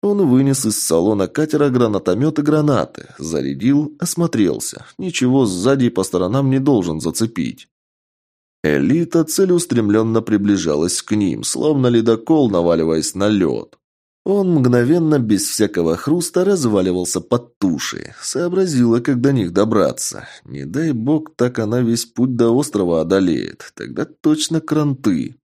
Он вынес из салона катера гранатомет и гранаты, зарядил, осмотрелся. Ничего сзади и по сторонам не должен зацепить. Элита целеустремленно приближалась к ним, словно ледокол, наваливаясь на лед. Он мгновенно, без всякого хруста, разваливался под тушей. Сообразила, как до них добраться. Не дай бог, так она весь путь до острова одолеет. Тогда точно кранты.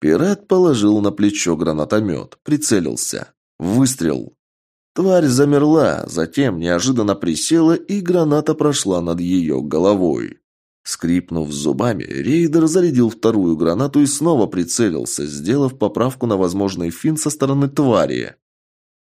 Пират положил на плечо гранатомет, прицелился. Выстрел. Тварь замерла, затем неожиданно присела, и граната прошла над ее головой. Скрипнув зубами, рейдер зарядил вторую гранату и снова прицелился, сделав поправку на возможный фин со стороны твари.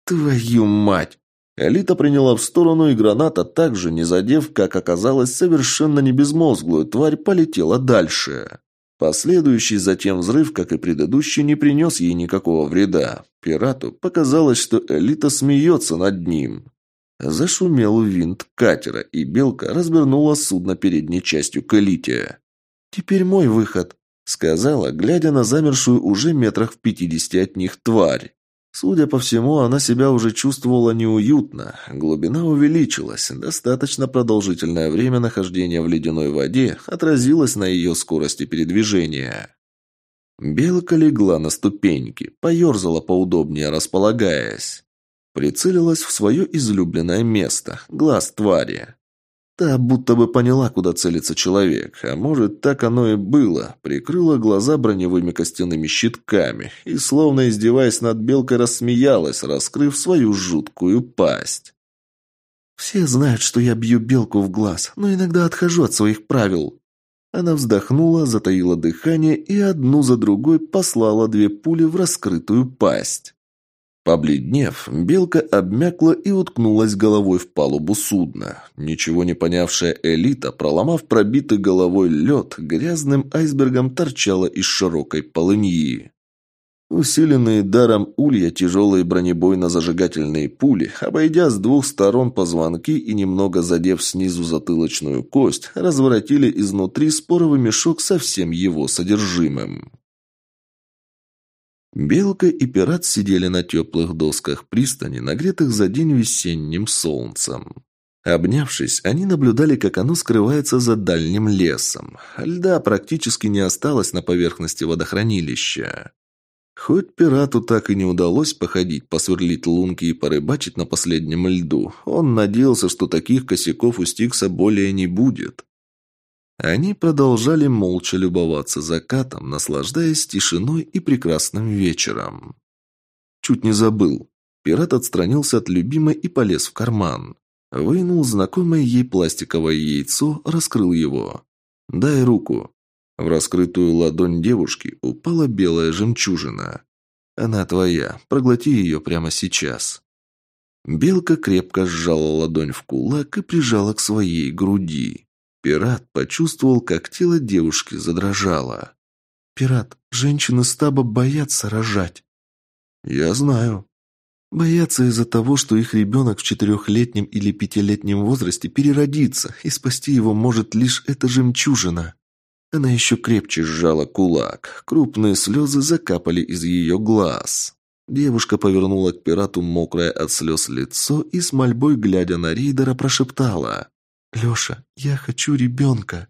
«Твою мать!» Элита приняла в сторону, и граната, также не задев, как оказалось, совершенно не безмозглую тварь, полетела дальше. Последующий затем взрыв, как и предыдущий, не принес ей никакого вреда. Пирату показалось, что Элита смеется над ним. Зашумел винт катера, и Белка развернула судно передней частью к Элите. «Теперь мой выход», — сказала, глядя на замершую уже метрах в пятидесяти от них тварь. Судя по всему, она себя уже чувствовала неуютно. Глубина увеличилась. Достаточно продолжительное время нахождения в ледяной воде отразилось на ее скорости передвижения. Белка легла на ступеньки, поерзала поудобнее, располагаясь. Прицелилась в свое излюбленное место – глаз твари. Та будто бы поняла, куда целится человек, а может, так оно и было. Прикрыла глаза броневыми костяными щитками и, словно издеваясь над белкой, рассмеялась, раскрыв свою жуткую пасть. «Все знают, что я бью белку в глаз, но иногда отхожу от своих правил». Она вздохнула, затаила дыхание и одну за другой послала две пули в раскрытую пасть. Побледнев, белка обмякла и уткнулась головой в палубу судна. Ничего не понявшая элита, проломав пробитый головой лед, грязным айсбергом торчала из широкой полыньи. Усиленные даром улья тяжелые бронебойно-зажигательные пули, обойдя с двух сторон позвонки и немного задев снизу затылочную кость, разворотили изнутри споровый мешок со всем его содержимым. Белка и пират сидели на теплых досках пристани, нагретых за день весенним солнцем. Обнявшись, они наблюдали, как оно скрывается за дальним лесом. Льда практически не осталось на поверхности водохранилища. Хоть пирату так и не удалось походить, посверлить лунки и порыбачить на последнем льду, он надеялся, что таких косяков у Стикса более не будет. Они продолжали молча любоваться закатом, наслаждаясь тишиной и прекрасным вечером. Чуть не забыл. Пират отстранился от любимой и полез в карман. Вынул знакомое ей пластиковое яйцо, раскрыл его. «Дай руку». В раскрытую ладонь девушки упала белая жемчужина. «Она твоя. Проглоти ее прямо сейчас». Белка крепко сжала ладонь в кулак и прижала к своей груди. Пират почувствовал, как тело девушки задрожало. «Пират, женщины стаба боятся рожать». «Я знаю». Боятся из-за того, что их ребенок в четырехлетнем или пятилетнем возрасте переродится, и спасти его может лишь эта жемчужина. Она еще крепче сжала кулак. Крупные слезы закапали из ее глаз. Девушка повернула к пирату мокрое от слез лицо и с мольбой, глядя на рейдера, прошептала. «Леша, я хочу ребенка».